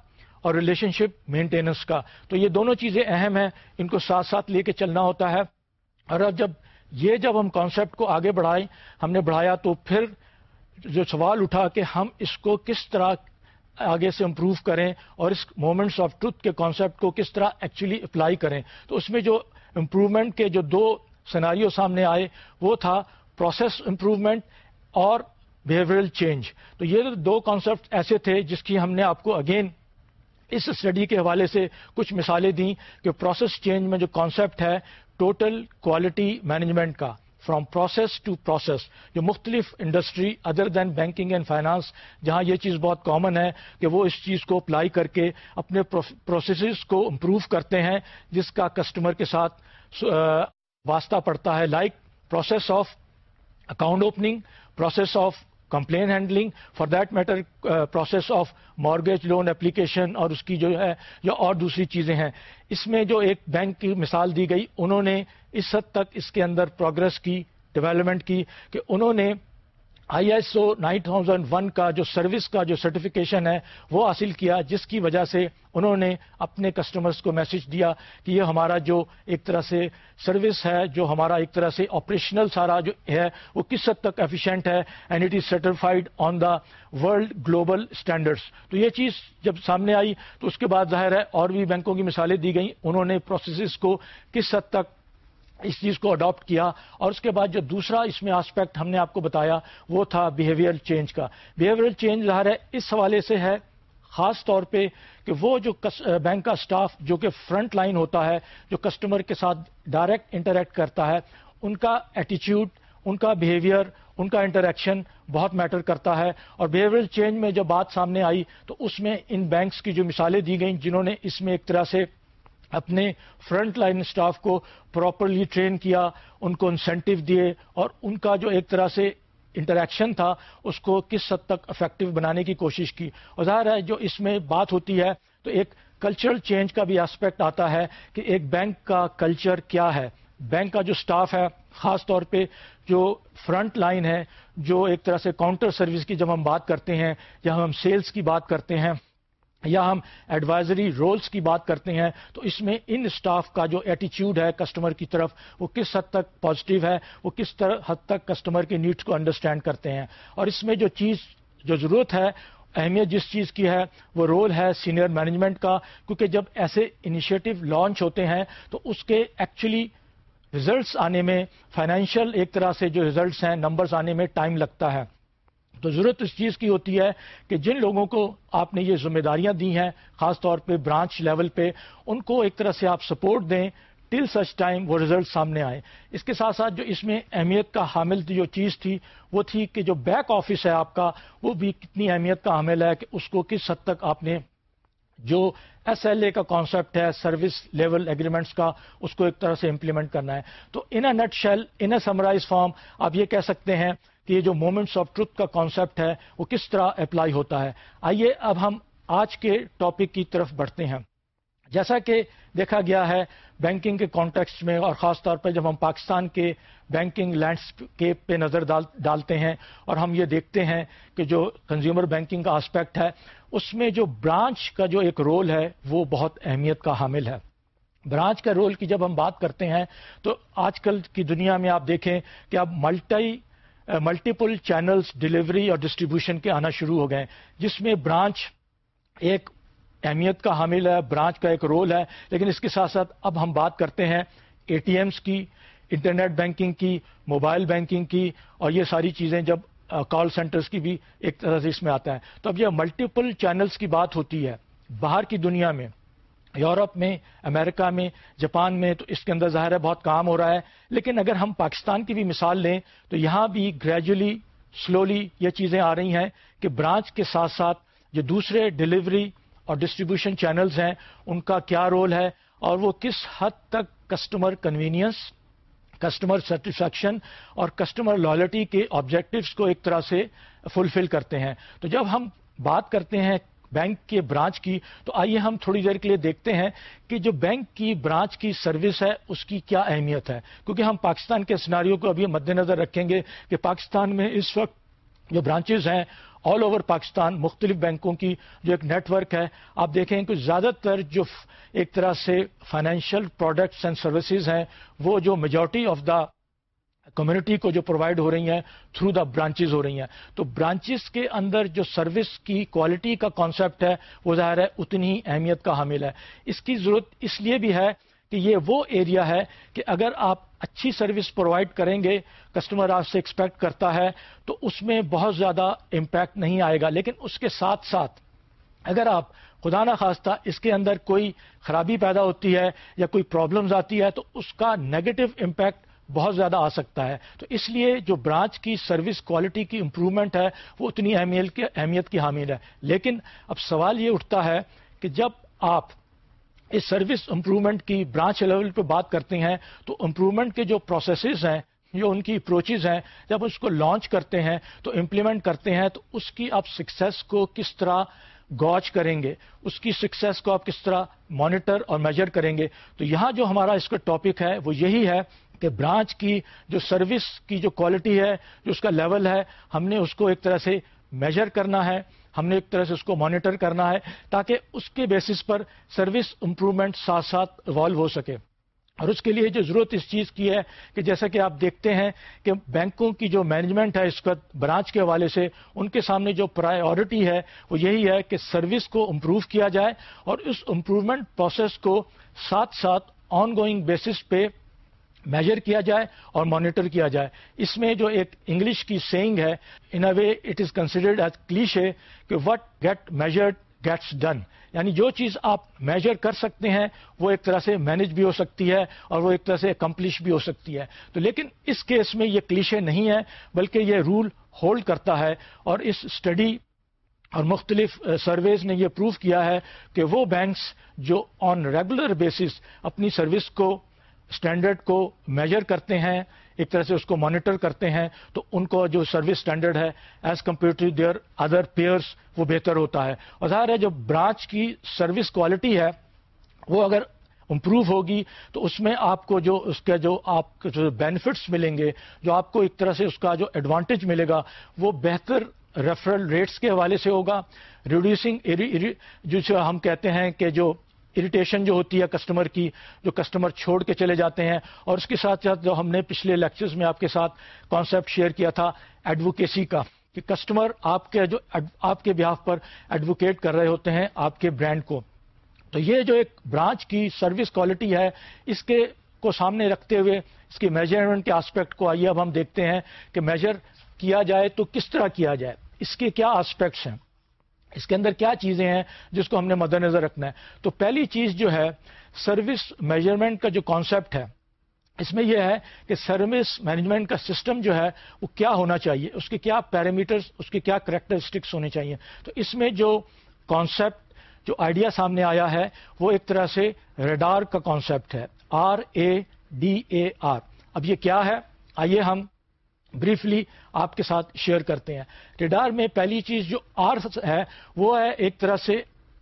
اور ریلیشن شپ مینٹیننس کا۔ تو یہ دونوں چیزیں اہم ہیں، ان کو ساتھ ساتھ لے کے چلنا ہوتا ہے۔ اور جب یہ جب ہم کانسیپٹ کو آگے بڑھائیں، ہم نے بڑھایا تو پھر جو سوال اٹھا کہ ہم اس کو کس طرح آگے سے امپروو کریں اور اس مومنٹس آف ٹروتھ کے کانسیپٹ کو کس طرح ایکچولی اپلائی کریں۔ تو اس میں جو امپروومنٹ کے جو دو سیناریو سامنے آئے، وہ تھا پروسیس امپروومنٹ اور بہیویئرل چینج تو یہ دو کانسیپٹ ایسے تھے جس کی ہم نے آپ کو اگین اس اسٹڈی کے حوالے سے کچھ مثالیں دیں کہ پروسیس چینج میں جو کانسیپٹ ہے ٹوٹل کوالٹی مینجمنٹ کا۔ فرام پروسیس ٹو پروسیس جو مختلف industry other than banking and finance جہاں یہ چیز بہت کامن ہے کہ وہ اس چیز کو اپلائی کر کے اپنے پروسیسز کو امپروو کرتے ہیں، جس کا کسٹمر کے ساتھ واسطہ پڑتا ہے. Like process of account opening process of complain handling for that matter process of mortgage loan application اور اس کی جو ہے جو اور دوسری چیزیں ہیں۔ اس میں جو ایک بینک کی مثال دی گئی، انہوں نے اس حد تک اس کے اندر پروگرس کی، ڈیولپمنٹ کی کہ انہوں نے I S O nine thousand one کا جو سروس کا جو سرٹیفکیشن ہے وہ حاصل کیا، جس کی وجہ سے انہوں نے اپنے کسٹمرز کو میسج دیا کہ یہ ہمارا جو ایک طرح سے سروس ہے، جو ہمارا ایک طرح سے آپریشنل سارا جو ہے، وہ کس حد تک ایفیشینٹ ہے and it is certified on the world global standards تو یہ چیز جب سامنے آئی تو اس کے بعد ظاہر ہے اور بھی بینکوں کی مثالیں دی گئیں، انہوں نے پروسیسز کو کس حد تک اس چیز کو اڈاپٹ کیا اور اس کے بعد جو دوسرا اس میں آسپیکٹ ہم نے آپ کو بتایا وہ تھا بیہیویئر چینج کا۔ بیہیویئر چینج ظاہر ہے اس حوالے سے ہے، خاص طور پہ کہ وہ جو بینک کا سٹاف جو کہ فرنٹ لائن ہوتا ہے، جو کسٹمر کے ساتھ ڈائریکٹ انٹریکٹ کرتا ہے، ان کا ایٹیچیوڈ ان کا بیہیویئر ان کا انٹریکشن بہت میٹر کرتا ہے۔ اور بیہیویئر چینج میں جب بات سامنے آئی تو اس میں ان بینکس کی جو مثالیں دی گئیں جنہوں نے اس میں ایک طرح سے اپنے فرنٹ لائن سٹاف کو پراپرلی ٹرین کیا، ان کو انسینٹو دیے اور ان کا جو ایک طرح سے انٹریکشن تھا، اس کو کس حد تک افیکٹو بنانے کی کوشش کی۔ اور ظاہر ہے، جو اس میں بات ہوتی ہے، تو ایک کلچرل چینج کا بھی آسپیکٹ آتا ہے کہ ایک بینک کا کلچر کیا ہے۔ بینک کا جو سٹاف ہے، خاص طور پہ جو فرنٹ لائن ہے، جو ایک طرح سے کاؤنٹر سروس کی جب ہم بات کرتے ہیں، یا ہم سیلز کی بات کرتے ہیں یا ہم ایڈوائزری رولز کی بات کرتے ہیں، تو اس میں ان اسٹاف کا جو ایٹیچیوڈ ہے کسٹمر کی طرف، وہ کس حد تک پازیٹیو ہے، وہ کس طرح حد تک کسٹمر کے نیڈس کو انڈرسٹینڈ کرتے ہیں۔ اور اس میں جو چیز، جو ضرورت ہے، اہمیت جس چیز کی ہے، وہ رول ہے سینئر مینجمنٹ کا۔ کیونکہ جب ایسے انیشیٹو لانچ ہوتے ہیں، تو اس کے ایکچولی ریزلٹس آنے میں فائنینشیل ایک طرح سے جو ریزلٹس ہیں نمبرز آنے میں ٹائم لگتا ہے۔ تو ضرورت اس چیز کی ہوتی ہے کہ جن لوگوں کو آپ نے یہ ذمہ داریاں دی ہیں، خاص طور پہ برانچ لیول پہ، ان کو ایک طرح سے آپ سپورٹ دیں ٹل سچ ٹائم وہ ریزلٹ سامنے آئے۔ اس کے ساتھ ساتھ جو اس میں اہمیت کا حامل جو چیز تھی، وہ تھی کہ جو بیک آفس ہے آپ کا، وہ بھی کتنی اہمیت کا حامل ہے کہ اس کو کس حد تک آپ نے جو ایس ایل اے کا کانسیپٹ ہے سروس لیول ایگریمنٹس کا، اس کو ایک طرح سے امپلیمنٹ کرنا ہے۔ تو in a nutshell in a summarize form آپ یہ کہہ سکتے ہیں کہ یہ جو مومنٹس آف ٹروتھ کا کانسیپٹ ہے، وہ کس طرح اپلائی ہوتا ہے؟ آئیے اب ہم آج کے ٹاپک کی طرف بڑھتے ہیں۔ جیسا کہ دیکھا گیا ہے بینکنگ کے کانٹیکسٹ میں، اور خاص طور پہ جب ہم پاکستان کے بینکنگ لینڈسکیپ پہ نظر ڈالتے ہیں، اور ہم یہ دیکھتے ہیں کہ جو کنزیومر بینکنگ کا آسپیکٹ ہے، اس میں جو برانچ کا جو ایک رول ہے، وہ بہت اہمیت کا حامل ہے۔ برانچ کا رول کی جب ہم بات کرتے ہیں، تو آج کل کی دنیا میں آپ دیکھیں کہ اب ملٹی ملٹیپل چینلز ڈلیوری اور ڈسٹریبیوشن کے آنا شروع ہو گئے جس میں برانچ ایک اہمیت کا حامل ہے برانچ کا ایک رول ہے، لیکن اس کے ساتھ ساتھ اب ہم بات کرتے ہیں اے ٹی ایمس کی انٹرنیٹ بینکنگ کی موبائل بینکنگ کی، اور یہ ساری چیزیں جب کال سینٹرز کی بھی ایک طرح سے اس میں آتا ہے۔ تو اب یہ ملٹیپل چینلز کی بات ہوتی ہے، باہر کی دنیا میں یورپ میں، امریکہ میں، جاپان میں، تو اس کے اندر ظاہر ہے بہت کام ہو رہا ہے۔ لیکن اگر ہم پاکستان کی بھی مثال لیں، تو یہاں بھی گریجولی سلولی یہ چیزیں آ رہی ہیں کہ برانچ کے ساتھ ساتھ جو دوسرے ڈلیوری اور ڈسٹریبیوشن چینلز ہیں، ان کا کیا رول ہے اور وہ کس حد تک کسٹمر کنوینئنس کسٹمر سیٹسفیکشن اور کسٹمر لائلٹی کے آبجیکٹوس کو ایک طرح سے فلفل کرتے ہیں۔ تو جب ہم بات کرتے ہیں بینک کے برانچ کی۔ تو آئیے ہم تھوڑی دیر کے لیے دیکھتے ہیں کہ جو بینک کی برانچ کی سروس ہے، اس کی کیا اہمیت ہے۔ کیونکہ ہم پاکستان کے سناریوں کو ابھی مد نظر رکھیں گے کہ پاکستان میں اس وقت جو برانچز ہیں آل اوور پاکستان، مختلف بینکوں کی جو ایک نیٹ ورک ہے، آپ دیکھیں کہ زیادہ تر جو ایک طرح سے فائنینشیل پروڈکٹس اینڈ سروسز ہیں، وہ جو میجورٹی آف دا کمیونٹی کو جو پرووائڈ ہو رہی ہیں تھرو دا برانچز ہو رہی ہیں۔ تو برانچز کے اندر جو سروس کی کوالٹی کا کانسیپٹ ہے، وہ ظاہر ہے اتنی ہی اہمیت کا حامل ہے۔ اس کی ضرورت اس لیے بھی ہے کہ یہ وہ ایریا ہے کہ اگر آپ اچھی سروس پرووائڈ کریں گے کسٹمر آپ سے ایکسپیکٹ کرتا ہے، تو اس میں بہت زیادہ امپیکٹ نہیں آئے گا۔ لیکن اس کے ساتھ ساتھ اگر آپ خدا نہ خواستہ اس کے اندر کوئی خرابی پیدا ہوتی ہے یا کوئی پرابلمز آتی ہے، تو اس کا نیگیٹو امپیکٹ بہت زیادہ آ سکتا ہے۔ تو اس لیے جو برانچ کی سروس کوالٹی کی امپروومنٹ ہے، وہ اتنی اہمیت کی حامل ہے۔ لیکن اب سوال یہ اٹھتا ہے کہ جب آپ اس سروس امپروومنٹ کی برانچ لیول پہ بات کرتے ہیں، تو امپروومنٹ کے جو پروسیسز ہیں، جو ان کی اپروچز ہیں، جب اس کو لانچ کرتے ہیں، تو امپلیمنٹ کرتے ہیں، تو اس کی آپ سکسیس کو کس طرح گوچ کریں گے؟ اس کی سکسیس کو آپ کس طرح مانیٹر اور میجر کریں گے؟ تو یہاں جو ہمارا اس کا ٹاپک ہے، وہ یہی ہے کہ برانچ کی جو سروس کی جو کوالٹی ہے، جو اس کا لیول ہے، ہم نے اس کو ایک طرح سے میجر کرنا ہے، ہم نے ایک طرح سے اس کو مانیٹر کرنا ہے تاکہ اس کے بیسس پر سروس امپروومنٹ ساتھ ساتھ ایوالو ہو سکے۔ اور اس کے لیے جو ضرورت اس چیز کی ہے کہ جیسا کہ آپ دیکھتے ہیں کہ بینکوں کی جو مینجمنٹ ہے اس وقت برانچ کے حوالے سے، ان کے سامنے جو پرائیورٹی ہے، وہ یہی ہے کہ سروس کو امپروو کیا جائے اور اس امپروومنٹ پروسیس کو ساتھ ساتھ آن گوئنگ بیسس پہ میجر کیا جائے اور مانیٹر کیا جائے۔ اس میں جو ایک انگلش کی سینگ ہے in a way it is considered as cliche ہے کہ what gets measured gets done یعنی جو چیز آپ میجر کر سکتے ہیں، وہ ایک طرح سے مینج بھی ہو سکتی ہے اور وہ ایک طرح سے اکمپلش بھی ہو سکتی ہے۔ تو لیکن اس کیس میں یہ کلیشے نہیں ہے، بلکہ یہ رول ہولڈ کرتا ہے اور اس اسٹڈی اور مختلف سرویز نے یہ پروف کیا ہے کہ وہ بینکس جو آن ریگولر بیسس اپنی سروس کو اسٹینڈرڈ کو میجر کرتے ہیں، ایک طرح سے اس کو مانیٹر کرتے ہیں، تو ان کو جو سروس اسٹینڈرڈ ہے as compare to their other peers وہ بہتر ہوتا ہے۔ اور ظاہر ہے، جو برانچ کی سروس کوالٹی ہے، وہ اگر امپروو ہوگی، تو اس میں آپ کو جو، اس کے جو آپ جو بینیفٹس ملیں گے، جو آپ کو ایک طرح سے اس کا جو ایڈوانٹیج ملے گا، وہ بہتر ریفرل ریٹس کے حوالے سے ہوگا۔ ریڈیوسنگ جو ہم کہتے ہیں کہ جو اریٹیشن جو ہوتی ہے کسٹمر کی، جو کسٹمر چھوڑ کے چلے جاتے ہیں۔ اور اس کے ساتھ ساتھ جو ہم نے پچھلے لیکچرز میں آپ کے ساتھ کانسیپٹ شیئر کیا تھا ایڈوکیسی کا، کہ کسٹمر آپ کے جو آپ کے بیاف پر ایڈوکیٹ کر رہے ہوتے ہیں آپ کے برانڈ کو۔ تو یہ جو ایک برانچ کی سروس کوالٹی ہے، اس کے کو سامنے رکھتے ہوئے، اس کی میجرمنٹ کے آسپیکٹ کو آئیے، اب ہم دیکھتے ہیں کہ میجر کیا جائے تو کس طرح کیا جائے۔ اس کے کیا آسپیکٹس ہیں؟ اس کے اندر کیا چیزیں ہیں جس کو ہم نے مد نظر رکھنا ہے؟ تو پہلی چیز جو ہے، سروس میجرمنٹ کا جو کانسیپٹ ہے، اس میں یہ ہے کہ سروس مینجمنٹ کا سسٹم جو ہے، وہ کیا ہونا چاہیے؟ اس کے کیا پیرامیٹرز اس کے کیا کریکٹرسٹکس ہونے چاہیے؟ تو اس میں جو کانسیپٹ جو آئیڈیا سامنے آیا ہے، وہ ایک طرح سے ریڈار کا کانسیپٹ ہے R A D A R اب یہ کیا ہے؟ آئیے ہم بریفلی آپ کے ساتھ شیئر کرتے ہیں۔ ریڈار میں پہلی چیز جو آر ہے، وہ ہے ایک طرح سے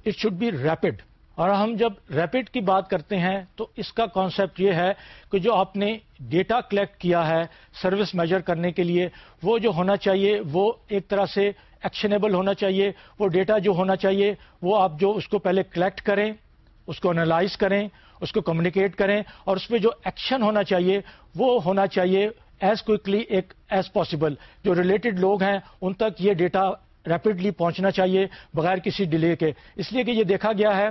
اٹ شوڈ بی ریپڈ اور ہم جب ریپڈ کی بات کرتے ہیں، تو اس کا کانسیپٹ یہ ہے کہ جو آپ نے ڈیٹا کلیکٹ کیا ہے سروس میجر کرنے کے لیے، وہ جو ہونا چاہیے، وہ ایک طرح سے ایکشنیبل ہونا چاہیے۔ وہ ڈیٹا جو ہونا چاہیے، وہ آپ جو اس کو پہلے کلیکٹ کریں، اس کو انالائز کریں، اس کو کمیونیکیٹ کریں، اور اس پہ جو ایکشن ہونا چاہیے، وہ ہونا چاہیے ایز کوکلی ایک ایز پاسبل جو ریلیٹڈ لوگ ہیں، ان تک یہ ڈیٹا ریپڈلی پہنچنا چاہیے بغیر کسی ڈیلے کے۔ اس لیے کہ یہ دیکھا گیا ہے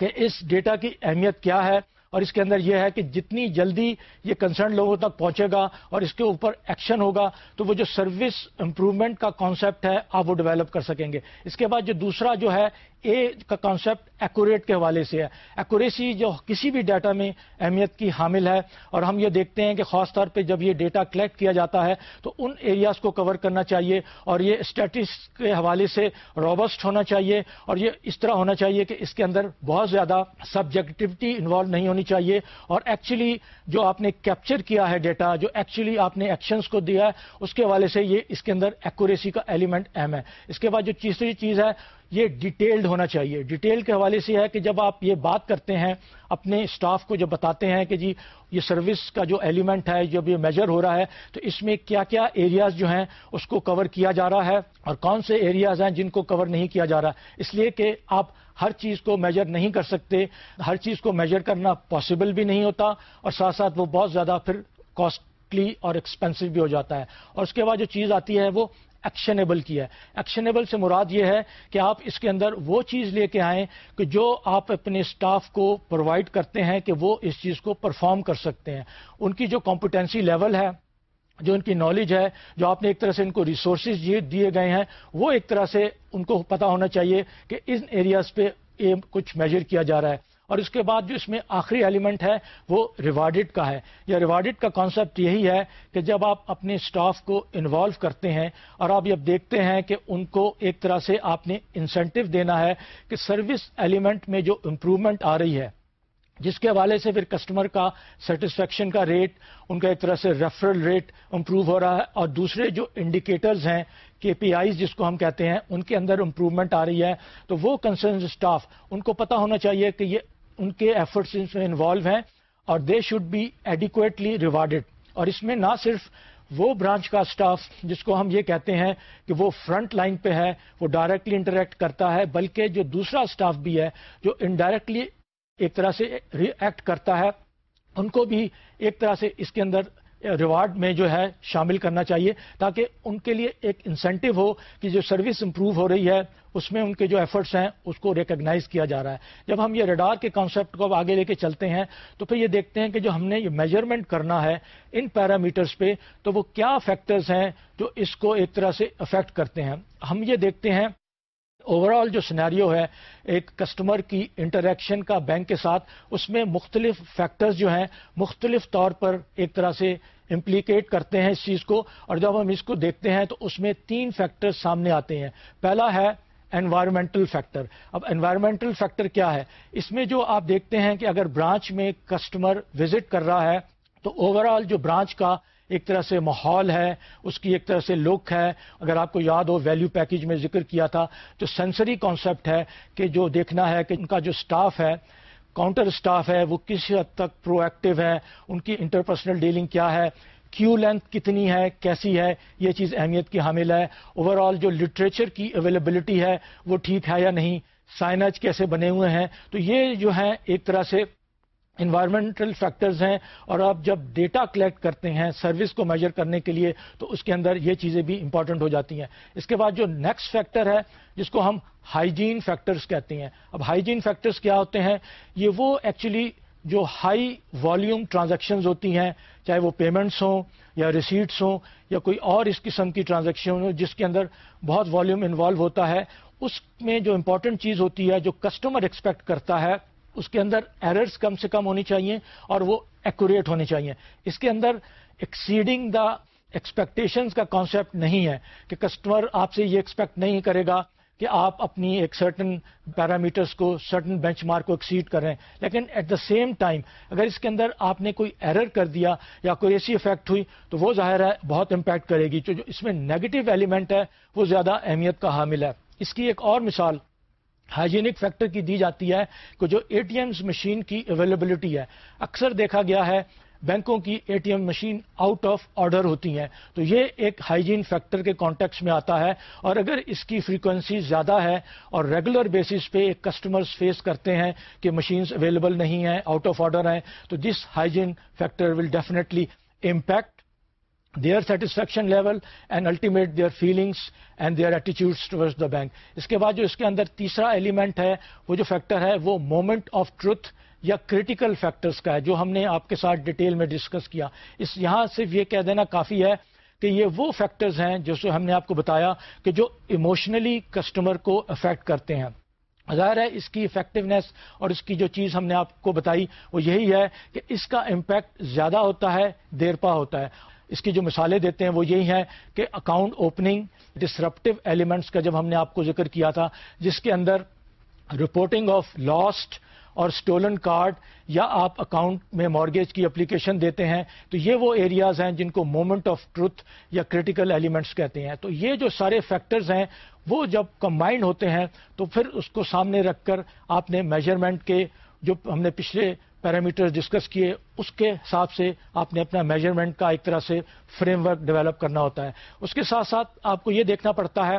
کہ اس ڈیٹا کی اہمیت کیا ہے۔ اور اس کے اندر یہ ہے کہ جتنی جلدی یہ کنسرن لوگوں تک پہنچے گا اور اس کے اوپر ایکشن ہوگا، تو وہ جو سروس امپروومنٹ کا کانسیپٹ ہے، آپ وہ ڈیولپ کر سکیں گے۔ اس کے بعد جو دوسرا جو ہے اے کا کانسیپٹ ایکوریٹ کے حوالے سے ہے۔ ایکوریسی جو کسی بھی ڈیٹا میں اہمیت کی حامل ہے۔ اور ہم یہ دیکھتے ہیں کہ خاص طور پہ جب یہ ڈیٹا کلیکٹ کیا جاتا ہے، تو ان ایریاز کو کور کرنا چاہیے۔ اور یہ اسٹیٹس کے حوالے سے روبسٹ ہونا چاہیے۔ اور یہ اس طرح ہونا چاہیے کہ اس کے اندر بہت زیادہ سبجیکٹیوٹی انوالو نہیں ہونی چاہیے اور ایکچولی جو آپ نے کیپچر کیا ہے ڈیٹا جو ایکچولی آپ نے ایکشنز کو دیا ہے، اس کے حوالے سے یہ اس کے اندر ایکوریسی کا ایلیمنٹ اہم ہے۔ اس کے بعد جو تیسری چیز ہے، یہ ڈیٹیلڈ ہونا چاہیے۔ ڈیٹیل کے حوالے سے ہے کہ جب آپ یہ بات کرتے ہیں، اپنے اسٹاف کو جب بتاتے ہیں کہ جی یہ سروس کا جو ایلیمنٹ ہے، جب یہ میجر ہو رہا ہے، تو اس میں کیا کیا ایریاز جو ہیں، اس کو کور کیا جا رہا ہے اور کون سے ایریاز ہیں جن کو کور نہیں کیا جا رہا۔ اس لیے کہ آپ ہر چیز کو میجر نہیں کر سکتے، ہر چیز کو میجر کرنا پاسبل بھی نہیں ہوتا اور ساتھ ساتھ وہ بہت زیادہ پھر کاسٹلی اور ایکسپینسو بھی ہو جاتا ہے۔ اور اس کے بعد جو چیز آتی ہے وہ ایکشنیبل کیا ہے۔ ایکشنیبل سے مراد یہ ہے کہ آپ اس کے اندر وہ چیز لے کے آئیں کہ جو آپ اپنے اسٹاف کو پرووائڈ کرتے ہیں کہ وہ اس چیز کو پرفارم کر سکتے ہیں۔ ان کی جو کمپیٹنسی لیول ہے جو ان کی نالج ہے، جو آپ نے ایک طرح سے ان کو ریسورسز دیے گئے ہیں، وہ ایک طرح سے ان کو پتا ہونا چاہیے کہ ان ایریاز پہ کچھ میجر کیا جا رہا ہے۔ اور اس کے بعد جو اس میں آخری ایلیمنٹ ہے، وہ ریوارڈڈ کا ہے۔ یا ریوارڈڈ کا کانسیپٹ یہی ہے کہ جب آپ اپنے اسٹاف کو انوالو کرتے ہیں اور آپ جب دیکھتے ہیں کہ ان کو ایک طرح سے آپ نے انسینٹو دینا ہے کہ سروس ایلیمنٹ میں جو امپروومنٹ آ رہی ہے۔ جس کے حوالے سے پھر کسٹمر کا سیٹسفیکشن کا ریٹ ان کا ایک طرح سے ریفرل ریٹ امپروو ہو رہا ہے۔ اور دوسرے جو انڈیکیٹرز ہیں کے پی آئیز جس کو ہم کہتے ہیں، ان کے اندر امپروومنٹ آ رہی ہے۔ تو وہ کنسرن اسٹاف ان کو پتا ہونا چاہیے کہ یہ، ان کے ایفرٹس اس میں انوالو ہیں اور they should be adequately rewarded اور اس میں نہ صرف وہ برانچ کا اسٹاف جس کو ہم یہ کہتے ہیں کہ وہ فرنٹ لائن پہ ہے، وہ ڈائریکٹلی انٹریکٹ کرتا ہے، بلکہ جو دوسرا اسٹاف بھی ہے، جو انڈائریکٹلی ایک طرح سے ریئیکٹ کرتا ہے، ان کو بھی ایک طرح سے اس کے اندر ریوارڈ میں جو ہے شامل کرنا چاہیے تاکہ ان کے لیے ایک انسینٹو ہو کہ جو سروس امپروو ہو رہی ہے، اس میں ان کے جو ایفرٹس ہیں، اس کو ریکگنائز کیا جا رہا ہے۔ جب ہم یہ ریڈار کے کانسیپٹ کو آگے لے کے چلتے ہیں، تو پھر یہ دیکھتے ہیں کہ جو ہم نے یہ میجرمنٹ کرنا ہے ان پیرامیٹرز پہ، تو وہ کیا فیکٹرز ہیں جو اس کو ایک طرح سے افیکٹ کرتے ہیں۔ ہم یہ دیکھتے ہیں اوور آل جو سنیریو ہے، ایک کسٹمر کی انٹریکشن کا بینک کے ساتھ، اس میں مختلف فیکٹرز جو ہیں، مختلف طور پر ایک طرح سے امپلیکیٹ کرتے ہیں اس چیز کو، اور جب ہم اس کو دیکھتے ہیں تو اس میں تین فیکٹر سامنے آتے ہیں۔ پہلا ہے انوائرمنٹل فیکٹر اب انوائرمنٹل فیکٹر کیا ہے؟ اس میں جو آپ دیکھتے ہیں کہ اگر برانچ میں کسٹمر وزٹ کر رہا ہے، تو اوور آل جو برانچ کا ایک طرح سے ماحول ہے، اس کی ایک طرح سے لک ہے۔ اگر آپ کو یاد ہو ویلیو پیکج میں ذکر کیا تھا، جو سینسری کانسیپٹ ہے کہ جو دیکھنا ہے کہ ان کا جو سٹاف ہے کاؤنٹر سٹاف ہے، وہ کس حد تک پرو ایکٹیو ہے، ان کی انٹرپرسنل ڈیلنگ کیا ہے کیو لینتھ کتنی ہے، کیسی ہے، یہ چیز اہمیت کی حامل ہے۔ اوور آل جو لٹریچر کی اویلیبلٹی ہے، وہ ٹھیک ہے یا نہیں سائنج کیسے بنے ہوئے ہیں۔ تو یہ جو ہے ایک طرح سے انوائرمنٹل فیکٹرز ہیں اور آپ جب ڈیٹا کلیکٹ کرتے ہیں سروس کو میجر کرنے کے لیے، تو اس کے اندر یہ چیزیں بھی امپورٹنٹ ہو جاتی ہیں۔ اس کے بعد جو نیکسٹ فیکٹر ہے، جس کو ہم ہائیجین فیکٹرز کہتے ہیں۔ اب ہائیجین فیکٹرز کیا ہوتے ہیں؟ یہ وہ ایکچولی جو ہائی والیوم ٹرانزیکشنز ہوتی ہیں، چاہے وہ پیمنٹس ہوں یا ریسیٹس ہوں یا کوئی اور اس قسم کی ٹرانزیکشن ہو جس کے اندر بہت والیوم انوالو ہوتا ہے، اس میں جو امپورٹنٹ چیز ہوتی ہے، جو کسٹمر ایکسپیکٹ کرتا ہے اس کے اندر ایررز کم سے کم ہونی چاہیے اور وہ ایکوریٹ ہونی چاہیے۔ اس کے اندر ایکسیڈنگ دا ایکسپیکٹیشنز کا کانسیپٹ نہیں ہے کہ کسٹمر آپ سے یہ ایکسپیکٹ نہیں کرے گا کہ آپ اپنی ایک سرٹن پیرامیٹرس کو سرٹن بینچ مارک کو ایکسیڈ کر رہے ہیں۔ لیکن ایٹ دا سیم ٹائم اگر اس کے اندر آپ نے کوئی ایرر کر دیا یا کوئی ایسی افیکٹ ہوئی، تو وہ ظاہر ہے بہت امپیکٹ کرے گی۔ جو اس میں نیگیٹو ایلیمنٹ ہے، وہ زیادہ اہمیت کا حامل ہے۔ اس کی ایک اور مثال ہائیجینک فیکٹر کی دی جاتی ہے کہ جو اے ٹی ایمز مشین کی اویلیبلٹی ہے۔ اکثر دیکھا گیا ہے بینکوں کی A T M machine out of order ہوتی ہیں۔ تو یہ ایک ہائیجین فیکٹر کے کانٹیکس میں آتا ہے اور اگر اس کی فریکوینسی زیادہ ہے اور ریگولر بیسس پہ ایک کسٹمرز فیس کرتے ہیں کہ مشینز اویلیبل نہیں ہیں آؤٹ آف آرڈر ہیں، تو this hygiene factor will definitely impact their satisfaction level and ultimate their feelings and their attitudes towards the bank اس کے بعد جو اس کے اندر تیسرا ایلیمنٹ ہے، وہ جو فیکٹر ہے، وہ مومنٹ آف ٹروتھ یا کریٹیکل فیکٹرز کا ہے، جو ہم نے آپ کے ساتھ ڈیٹیل میں ڈسکس کیا۔ اس یہاں صرف یہ کہہ دینا کافی ہے کہ یہ وہ فیکٹرز ہیں جو ہم نے آپ کو بتایا کہ جو ایموشنلی کسٹمر کو افیکٹ کرتے ہیں۔ ظاہر ہے، اس کی افیکٹونیس اور اس کی جو چیز ہم نے آپ کو بتائی، وہ یہی ہے کہ اس کا امپیکٹ زیادہ ہوتا ہے، دیر پا ہوتا ہے۔ اس کی جو مثالیں دیتے ہیں وہ یہی ہیں کہ اکاؤنٹ اوپننگ ڈسرپٹیو ایلیمنٹس کا جب ہم نے آپ کو ذکر کیا تھا، جس کے اندر رپورٹنگ آف لاسٹ اور اسٹولن کارڈ یا آپ اکاؤنٹ میں مارگیج کی اپلیکیشن دیتے ہیں، تو یہ وہ ایریاز ہیں جن کو مومنٹ آف ٹروتھ یا کریٹیکل ایلیمنٹس کہتے ہیں۔ تو یہ جو سارے فیکٹرز ہیں، وہ جب کمبائنڈ ہوتے ہیں، تو پھر اس کو سامنے رکھ کر آپ نے میجرمنٹ کے جو ہم نے پچھلے پیرامیٹر ڈسکس کیے، اس کے حساب سے آپ نے اپنا میجرمنٹ کا ایک طرح سے فریم ورک ڈیولپ کرنا ہوتا ہے۔ اس کے ساتھ ساتھ آپ کو یہ دیکھنا پڑتا ہے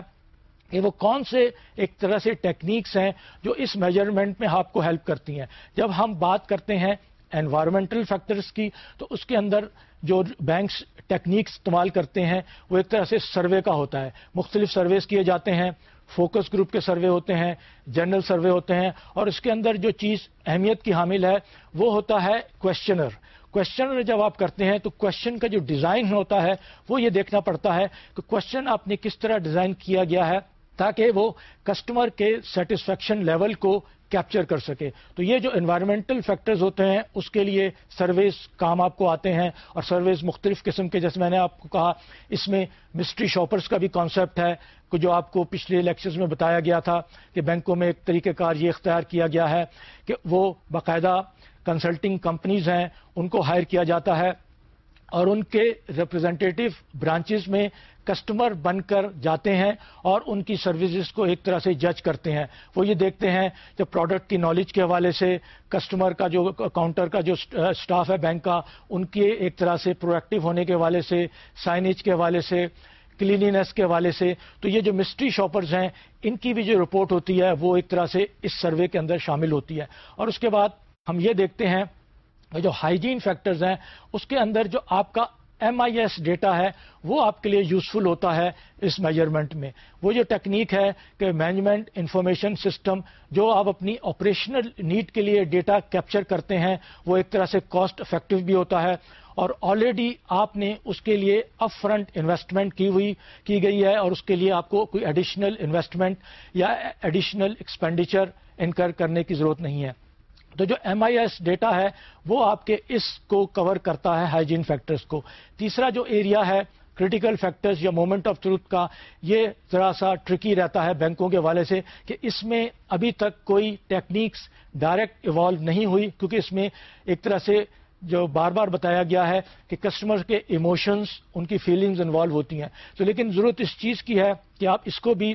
کہ وہ کون سے ایک طرح سے ٹیکنیکس ہیں جو اس میجرمنٹ میں آپ کو ہیلپ کرتی ہیں۔ جب ہم بات کرتے ہیں انوائرمنٹل فیکٹرز کی، تو اس کے اندر جو بینکس ٹیکنیکس استعمال کرتے ہیں، وہ ایک طرح سے سروے کا ہوتا ہے۔ مختلف سرویز کیے جاتے ہیں۔ فوکس گروپ کے سروے ہوتے ہیں، جنرل سروے ہوتے ہیں، اور اس کے اندر جو چیز اہمیت کی حامل ہے، وہ ہوتا ہے کوشچنر کوشچنر جب آپ کرتے ہیں تو کوشچن کا جو ڈیزائن ہوتا ہے، وہ یہ دیکھنا پڑتا ہے کہ کوشچن آپ نے کس طرح ڈیزائن کیا گیا ہے تاکہ وہ کسٹمر کے سیٹسفیکشن لیول کو کیپچر کر سکے تو یہ جو انوائرمنٹل فیکٹرز ہوتے ہیں، اس کے لیے سرویز کام آپ کو آتے ہیں۔ اور سرویز مختلف قسم کے، جیسے میں نے آپ کو کہا، اس میں مسٹری شاپرز کا بھی کانسیپٹ ہے۔ جو آپ کو پچھلے لیکچرز میں بتایا گیا تھا کہ بینکوں میں ایک طریقہ کار یہ اختیار کیا گیا ہے کہ وہ باقاعدہ کنسلٹنگ کمپنیز ہیں، ان کو ہائر کیا جاتا ہے۔ اور ان کے ریپرزینٹیو برانچز میں کسٹمر بن کر جاتے ہیں اور ان کی سروسز کو ایک طرح سے جج کرتے ہیں۔ وہ یہ دیکھتے ہیں کہ پروڈکٹ کی نالج کے حوالے سے کسٹمر کا جو کاؤنٹر کا جو سٹاف ہے بینک کا، ان کے ایک طرح سے پرویکٹو ہونے کے حوالے سے سائنیج کے حوالے سے کلینینس کے حوالے سے۔ تو یہ جو مسٹری شاپرز ہیں، ان کی بھی جو رپورٹ ہوتی ہے، وہ ایک طرح سے اس سروے کے اندر شامل ہوتی ہے۔ اور اس کے بعد ہم یہ دیکھتے ہیں جو ہائیجین فیکٹرز ہیں، اس کے اندر جو آپ کا ایم آئی ایس ڈیٹا ہے، وہ آپ کے لیے یوزفل ہوتا ہے اس میجرمنٹ میں۔ وہ جو ٹیکنیک ہے کہ مینجمنٹ انفارمیشن سسٹم جو آپ اپنی آپریشنل نیڈ کے لیے ڈیٹا کیپچر کرتے ہیں، وہ ایک طرح سے کاسٹ افیکٹو بھی ہوتا ہے۔ اور آلریڈی آپ نے اس کے لیے اپ فرنٹ انویسٹمنٹ کی ہوئی، کی گئی ہے اور اس کے لیے آپ کو کوئی ایڈیشنل انویسٹمنٹ یا ایڈیشنل ایکسپینڈیچر انکر کرنے کی ضرورت نہیں ہے۔ تو جو ایم آئی ایس ڈیٹا ہے وہ آپ کے اس کو کور کرتا ہے ہائیجین فیکٹرز کو۔ تیسرا جو ایریا ہے کریٹیکل فیکٹرز یا مومنٹ آف ٹروتھ کا، یہ ذرا سا ٹرکی رہتا ہے بینکوں کے حوالے سے کہ اس میں ابھی تک کوئی ٹیکنیکس ڈائریکٹ ایوالو نہیں ہوئی، کیونکہ اس میں ایک طرح سے جو بار بار بتایا گیا ہے کہ کسٹمر کے ایموشنز ان کی فیلنگز انوالو ہوتی ہیں۔ تو لیکن ضرورت اس چیز کی ہے کہ آپ اس کو بھی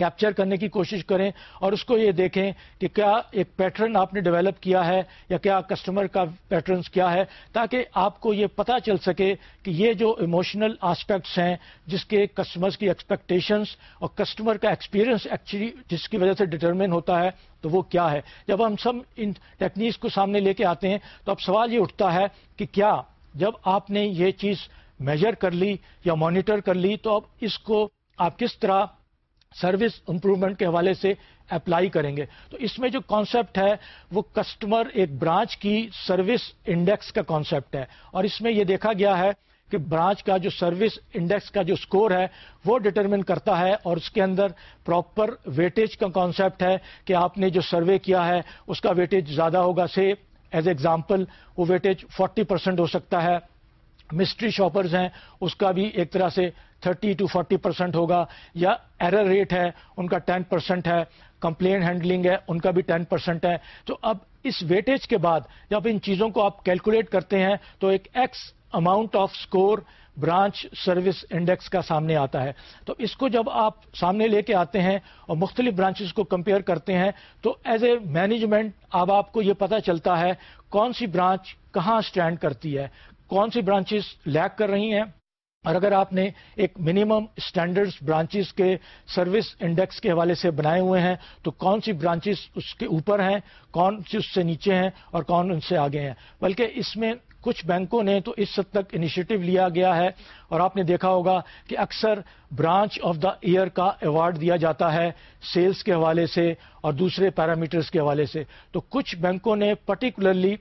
کیپچر کرنے کی کوشش کریں اور اس کو یہ دیکھیں کہ کیا ایک پیٹرن آپ نے ڈیولپ کیا ہے یا کیا کسٹمر کا پیٹرنس کیا ہے تاکہ آپ کو یہ پتا چل سکے کہ یہ جو ایموشنل آسپیکٹس ہیں جس کے کسٹمرز کی ایکسپیکٹیشنس اور کسٹمر کا ایکسپیرئنس ایکچولی جس کی وجہ سے ڈٹرمن ہوتا ہے تو وہ کیا ہے۔ جب ہم سب ان ٹیکنیکس کو سامنے لے کے آتے ہیں تو اب سوال یہ اٹھتا ہے کہ کیا جب آپ نے یہ چیز میجر کر لی یا مانیٹر کر لی تو اب اس کو آپ کس طرح سروس امپروومنٹ کے حوالے سے اپلائی کریں گے۔ تو اس میں جو کانسیپٹ ہے، وہ کسٹمر ایک برانچ کی سروس انڈیکس کا کانسیپٹ ہے۔ اور اس میں یہ دیکھا گیا ہے کہ برانچ کا جو سروس انڈیکس کا جو سکور ہے، وہ ڈٹرمن کرتا ہے اور اس کے اندر پراپر ویٹیج کا کانسیپٹ ہے کہ آپ نے جو سروے کیا ہے، اس کا ویٹیج زیادہ ہوگا۔ سے ایز ایگزامپل وہ ویٹیج فورٹی پرسینٹ ہو سکتا ہے۔ مسٹری شاپرز ہیں، اس کا بھی ایک طرح سے تھرٹی ٹو فورٹی پرسینٹ ہوگا، یا ایرر ریٹ ہے، ان کا ٹین پرسینٹ ہے کمپلین ہینڈلنگ ہے، ان کا بھی ٹین پرسینٹ ہے۔ تو اب اس ویٹیج کے بعد جب ان چیزوں کو آپ کیلکولیٹ کرتے ہیں، تو ایک X amount of score branch service index کا سامنے آتا ہے۔ تو اس کو جب آپ سامنے لے کے آتے ہیں اور مختلف برانچز کو کمپیئر کرتے ہیں، تو ایز اے مینجمنٹ اب آپ کو یہ پتا چلتا ہے کون سی برانچ کہاں اسٹینڈ کرتی ہے کون سی برانچز لیک کر رہی ہیں؟ اور اگر آپ نے ایک منیمم اسٹینڈرڈ برانچز کے سروس انڈیکس کے حوالے سے بنائے ہوئے ہیں، تو کون سی برانچز اس کے اوپر ہیں، کون سی اس سے نیچے ہیں اور کون ان سے آگے ہیں؟ بلکہ اس میں کچھ بینکوں نے تو اس حد تک انیشیٹو لیا گیا ہے۔ اور آپ نے دیکھا ہوگا کہ اکثر برانچ آف دا ایئر کا ایوارڈ دیا جاتا ہے سیلز کے حوالے سے اور دوسرے پیرامیٹرز کے حوالے سے۔ تو کچھ بینکوں نے particularly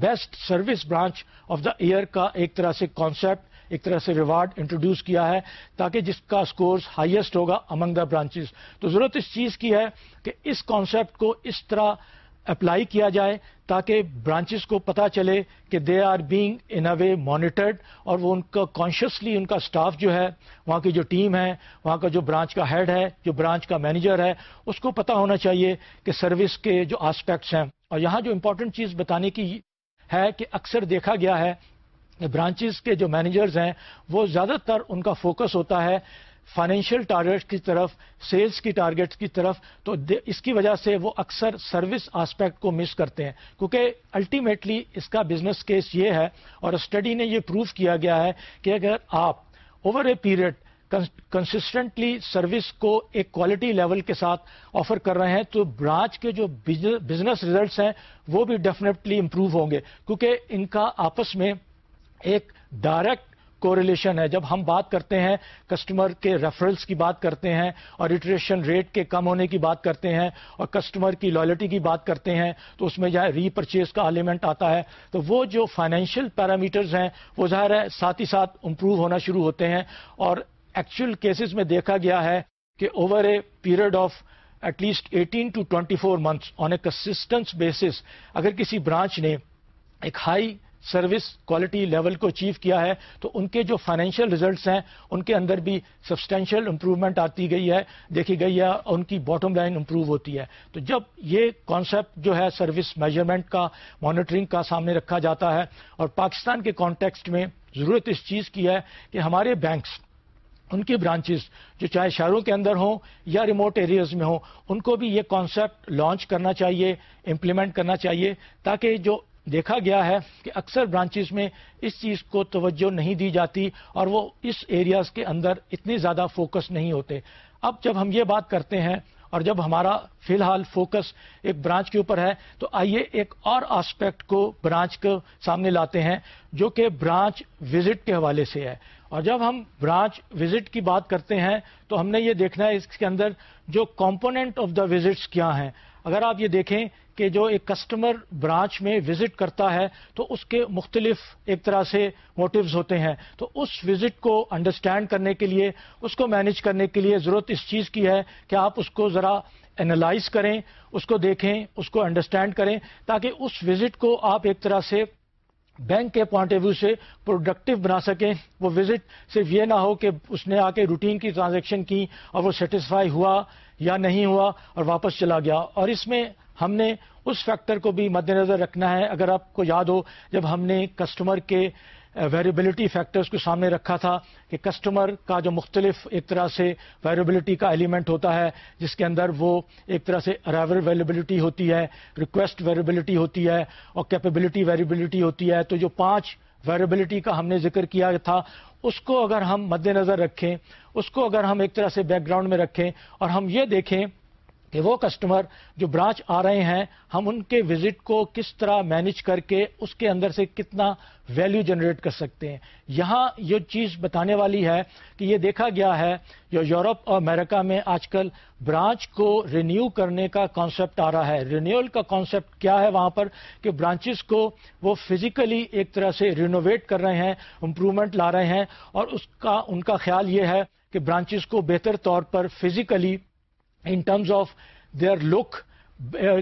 best service branch of the year کا ایک طرح سے کانسیپٹ ایک طرح سے ریوارڈ انٹروڈیوس کیا ہے تاکہ جس کا اسکورس ہائیسٹ ہوگا امنگ دا برانچز تو ضرورت اس چیز کی ہے کہ اس کانسیپٹ کو اس طرح اپلائی کیا جائے تاکہ برانچز کو پتا چلے کہ they are being in a way monitored اور وہ ان کا کانشیسلی ان کا اسٹاف جو ہے، وہاں کی جو ٹیم ہے، وہاں کا جو برانچ کا ہیڈ ہے، جو برانچ کا مینیجر ہے، اس کو پتا ہونا چاہیے کہ سروس کے جو آسپیکٹس ہیں. اور یہاں جو امپورٹنٹ چیز بتانے کی ہے کہ اکثر دیکھا گیا ہے کہ برانچز کے جو مینیجرز ہیں، وہ زیادہ تر ان کا فوکس ہوتا ہے فائنینشیل ٹارگیٹس کی طرف سیلز کی ٹارگیٹس کی طرف، تو اس کی وجہ سے وہ اکثر سروس آسپیکٹ کو مس کرتے ہیں۔ کیونکہ الٹیمیٹلی اس کا بزنس کیس یہ ہے اور اسٹڈی نے یہ پروف کیا گیا ہے کہ اگر آپ over a period consistently service کو ایک کوالٹی لیول کے ساتھ آفر کر رہے ہیں، تو برانچ کے جو بزنس ریزلٹس ہیں، وہ بھی ڈیفینیٹلی امپروو ہوں گے۔ کیونکہ ان کا آپس میں ایک ڈائریکٹ کوریلیشن ہے۔ جب ہم بات کرتے ہیں کسٹمر کے ریفرنس کی بات کرتے ہیں، اور ریٹریشن ریٹ کے کم ہونے کی بات کرتے ہیں، اور کسٹمر کی لائلٹی کی بات کرتے ہیں، تو اس میں جو ہے ری پرچیز کا ایلیمنٹ آتا ہے۔ تو وہ جو فائنینشیل پیرامیٹرز ہیں، وہ ظاہر ہے ساتھ ہی ساتھ امپروو ہونا شروع ہوتے ہیں، اور ایکچوئل کیسز میں دیکھا گیا ہے کہ over a period of at least eighteen to twenty four months on a constant basis اگر کسی برانچ نے ایک ہائی سروس کوالٹی لیول کو اچیو کیا ہے، تو ان کے جو فائنینشیل ریزلٹس ہیں، ان کے اندر بھی سبسٹینشیل امپروومنٹ آتی گئی ہے، دیکھی گئی ہے، ان کی باٹم لائن امپروو ہوتی ہے۔ تو جب یہ کانسیپٹ جو ہے سروس میجرمنٹ کا مانیٹرنگ کا سامنے رکھا جاتا ہے اور پاکستان کے کانٹیکسٹ میں ضرورت اس چیز کی ہے کہ ہمارے بینکس ان کی برانچز جو چاہے شہروں کے اندر ہوں یا ریموٹ ایریاز میں ہوں، ان کو بھی یہ کانسیپٹ لانچ کرنا چاہیے امپلیمنٹ کرنا چاہیے، تاکہ جو دیکھا گیا ہے کہ اکثر برانچز میں اس چیز کو توجہ نہیں دی جاتی اور وہ اس ایریاز کے اندر اتنی زیادہ فوکس نہیں ہوتے۔ اب جب ہم یہ بات کرتے ہیں اور جب ہمارا فی الحال فوکس ایک برانچ کے اوپر ہے، تو آئیے ایک اور آسپیکٹ کو برانچ کو سامنے لاتے ہیں جو کہ برانچ وزٹ کے حوالے سے ہے۔ اور جب ہم برانچ وزٹ کی بات کرتے ہیں تو ہم نے یہ دیکھنا ہے اس کے اندر جو کمپوننٹ آف دا وزٹس کیا ہیں۔ اگر آپ یہ دیکھیں کہ جو ایک کسٹمر برانچ میں وزٹ کرتا ہے تو اس کے مختلف ایک طرح سے موٹیوز ہوتے ہیں۔ تو اس وزٹ کو انڈرسٹینڈ کرنے کے لیے، اس کو مینج کرنے کے لیے ضرورت اس چیز کی ہے کہ آپ اس کو ذرا اینالائز کریں، اس کو دیکھیں، اس کو انڈرسٹینڈ کریں تاکہ اس وزٹ کو آپ ایک طرح سے بینک کے پوائنٹ آف ویو سے پروڈکٹیو بنا سکیں۔ وہ وزٹ صرف یہ نہ ہو کہ اس نے آ کے روٹین کی ٹرانزیکشن کی اور وہ سیٹسفائی ہوا یا نہیں ہوا اور واپس چلا گیا۔ اور اس میں ہم نے اس فیکٹر کو بھی مد نظر رکھنا ہے۔ اگر آپ کو یاد ہو، جب ہم نے کسٹمر کے ویریبلٹی فیکٹرز کو سامنے رکھا تھا کہ کسٹمر کا جو مختلف ایک طرح سے ویریبلٹی کا ایلیمنٹ ہوتا ہے، جس کے اندر وہ ایک طرح سے ارائیول ویریبلٹی ہوتی ہے ریکویسٹ ویریبلٹی ہوتی ہے اور کیپیبلٹی ویریبلٹی ہوتی ہے، تو جو پانچ ویریبلٹی کا ہم نے ذکر کیا تھا، اس کو اگر ہم مد نظر رکھیں، اس کو اگر ہم ایک طرح سے بیک گراؤنڈ میں رکھیں اور ہم یہ دیکھیں کہ وہ کسٹمر جو برانچ آ رہے ہیں، ہم ان کے وزٹ کو کس طرح مینج کر کے اس کے اندر سے کتنا ویلیو جنریٹ کر سکتے ہیں۔ یہاں یہ چیز بتانے والی ہے کہ یہ دیکھا گیا ہے جو یورپ اور امریکہ میں آج کل برانچ کو رینیو کرنے کا کانسیپٹ آ رہا ہے۔ رینیول کا کانسیپٹ کیا ہے وہاں پر؟ کہ برانچز کو وہ فزیکلی ایک طرح سے رینوویٹ کر رہے ہیں امپروومنٹ لا رہے ہیں اور اس کا، ان کا خیال یہ ہے کہ برانچز کو بہتر طور پر physically in terms of their look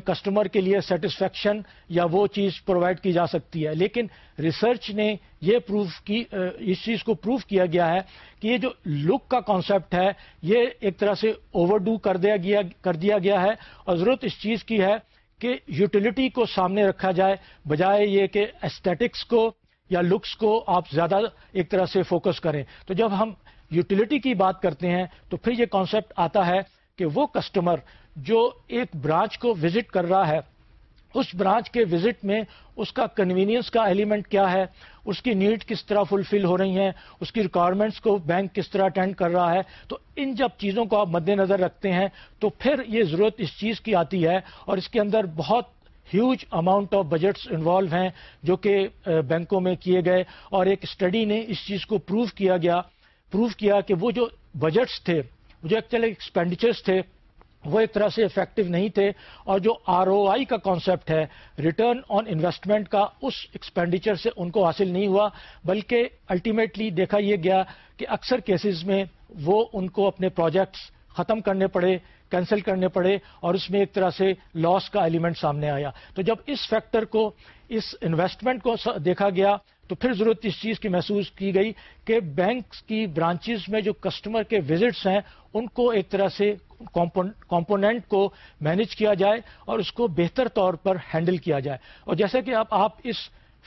customer کے لیے سیٹسفیکشن یا وہ چیز پرووائڈ کی جا سکتی ہے۔ لیکن ریسرچ نے یہ پروف کی eh, اس چیز کو پروف کیا گیا ہے کہ یہ جو لک کا کانسیپٹ ہے، یہ ایک طرح سے اوور ڈو کر دیا گیا، کر دیا گیا ہے۔ اور ضرورت اس چیز کی ہے کہ یوٹیلیٹی کو سامنے رکھا جائے، بجائے یہ کہ اسٹیٹکس کو یا لکس کو آپ زیادہ ایک طرح سے فوکس کریں۔ تو جب ہم یوٹیلیٹی کی بات کرتے ہیں، تو پھر یہ کانسیپٹ آتا ہے کہ وہ کسٹمر جو ایک برانچ کو وزٹ کر رہا ہے، اس برانچ کے وزٹ میں اس کا کنوینئنس کا ایلیمنٹ کیا ہے؟ اس کی نیڈ کس طرح فلفل ہو رہی ہیں؟ اس کی ریکوائرمنٹس کو بینک کس طرح اٹینڈ کر رہا ہے؟ تو ان جب چیزوں کو آپ مد نظر رکھتے ہیں، تو پھر یہ ضرورت اس چیز کی آتی ہے اور اس کے اندر بہت huge amount of budgets involve ہیں جو کہ بینکوں میں کیے گئے اور ایک اسٹڈی نے اس چیز کو پروف کیا گیا پروف کیا کہ وہ جو بجٹس تھے جو ایکچولی ایکسپینڈیچرس تھے، وہ ایک طرح سے افیکٹو نہیں تھے، اور جو آر او آئی کا کانسیپٹ ہے ریٹرن آن انویسٹمنٹ کا اس ایکسپینڈیچر سے ان کو حاصل نہیں ہوا، بلکہ الٹیمیٹلی دیکھا یہ گیا کہ اکثر کیسز میں وہ ان کو اپنے پروجیکٹس ختم کرنے پڑے کینسل کرنے پڑے، اور اس میں ایک طرح سے لاس کا ایلیمنٹ سامنے آیا۔ تو جب اس فیکٹر کو، اس انویسٹمنٹ کو دیکھا گیا تو پھر ضرورت اس چیز کی محسوس کی گئی کہ بینکس کی برانچز میں جو کسٹمر کے وزٹس ہیں، ان کو ایک طرح سے کمپوننٹ کو مینج کیا جائے اور اس کو بہتر طور پر ہینڈل کیا جائے۔ اور جیسے کہ آپ آپ اس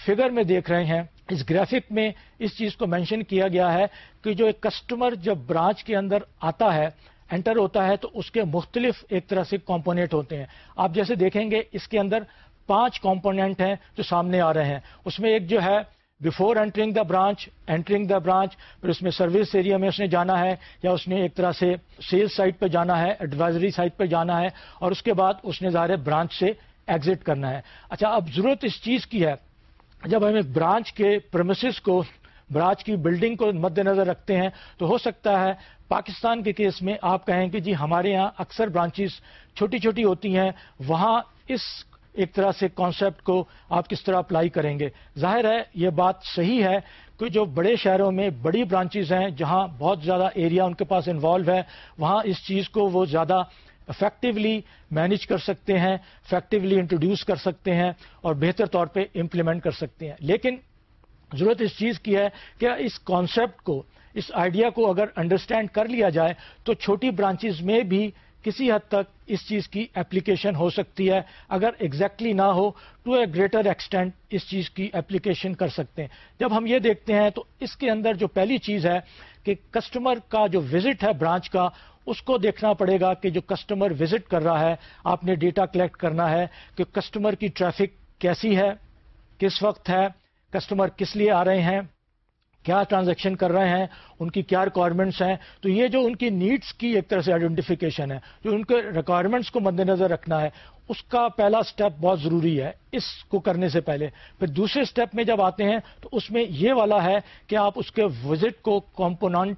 فگر میں دیکھ رہے ہیں، اس گرافک میں اس چیز کو مینشن کیا گیا ہے کہ جو ایک کسٹمر جب برانچ کے اندر آتا ہے، انٹر ہوتا ہے، تو اس کے مختلف ایک طرح سے کمپونیٹ ہوتے ہیں۔ آپ جیسے دیکھیں گے، اس کے اندر پانچ کمپوننٹ ہیں جو سامنے آ رہے ہیں۔ اس میں ایک جو ہے before entering the branch entering the branch پھر اس میں سروس ایریا میں اس نے جانا ہے یا اس نے ایک طرح سے سیلس سائٹ پہ جانا ہے ایڈوائزری سائٹ پہ جانا ہے اور اس کے بعد اس نے ظاہر برانچ سے ایگزٹ کرنا ہے۔ اچھا اب ضرورت اس چیز کی ہے۔ جب ہم ایک برانچ کے پرمسز کو برانچ کی بلڈنگ کو مد نظر رکھتے ہیں تو ہو سکتا ہے پاکستان کے کیس میں آپ کہیں کہ جی ہمارے یہاں اکثر برانچز چھوٹی چھوٹی ہوتی ہیں، وہاں اس ایک طرح سے کانسیپٹ کو آپ کس طرح اپلائی کریں گے؟ ظاہر ہے، یہ بات صحیح ہے کہ جو بڑے شہروں میں بڑی برانچز ہیں، جہاں بہت زیادہ ایریا ان کے پاس انوالو ہے، وہاں اس چیز کو وہ زیادہ افیکٹولی مینج کر سکتے ہیں افیکٹولی انٹروڈیوس کر سکتے ہیں اور بہتر طور پہ امپلیمنٹ کر سکتے ہیں۔ لیکن ضرورت اس چیز کی ہے کہ اس کانسیپٹ کو، اس آئیڈیا کو اگر انڈرسٹینڈ کر لیا جائے، تو چھوٹی برانچز میں بھی کسی حد تک اس چیز کی اپلیکیشن ہو سکتی ہے۔ اگر ایگزیکٹلی نہ ہو ٹو اے گریٹر ایکسٹینٹ اس چیز کی اپلیکیشن کر سکتے ہیں۔ جب ہم یہ دیکھتے ہیں تو اس کے اندر جو پہلی چیز ہے کہ کسٹمر کا جو وزٹ ہے برانچ کا، اس کو دیکھنا پڑے گا کہ جو کسٹمر وزٹ کر رہا ہے، آپ نے ڈیٹا کلیکٹ کرنا ہے کہ کسٹمر کی ٹریفک کیسی ہے، کس وقت ہے کسٹمر کس لیے آ رہے ہیں۔ کیا ٹرانزیکشن کر رہے ہیں، ان کی کیا ریکوائرمنٹس ہیں؟ تو یہ جو ان کی نیڈس کی ایک طرح سے آئیڈینٹیفیکیشن ہے، جو ان کے ریکوائرمنٹس کو مد نظر رکھنا ہے، اس کا پہلا سٹیپ بہت ضروری ہے، اس کو کرنے سے پہلے۔ پھر دوسرے سٹیپ میں جب آتے ہیں، تو اس میں یہ والا ہے کہ آپ اس کے وزٹ کو کمپوننٹ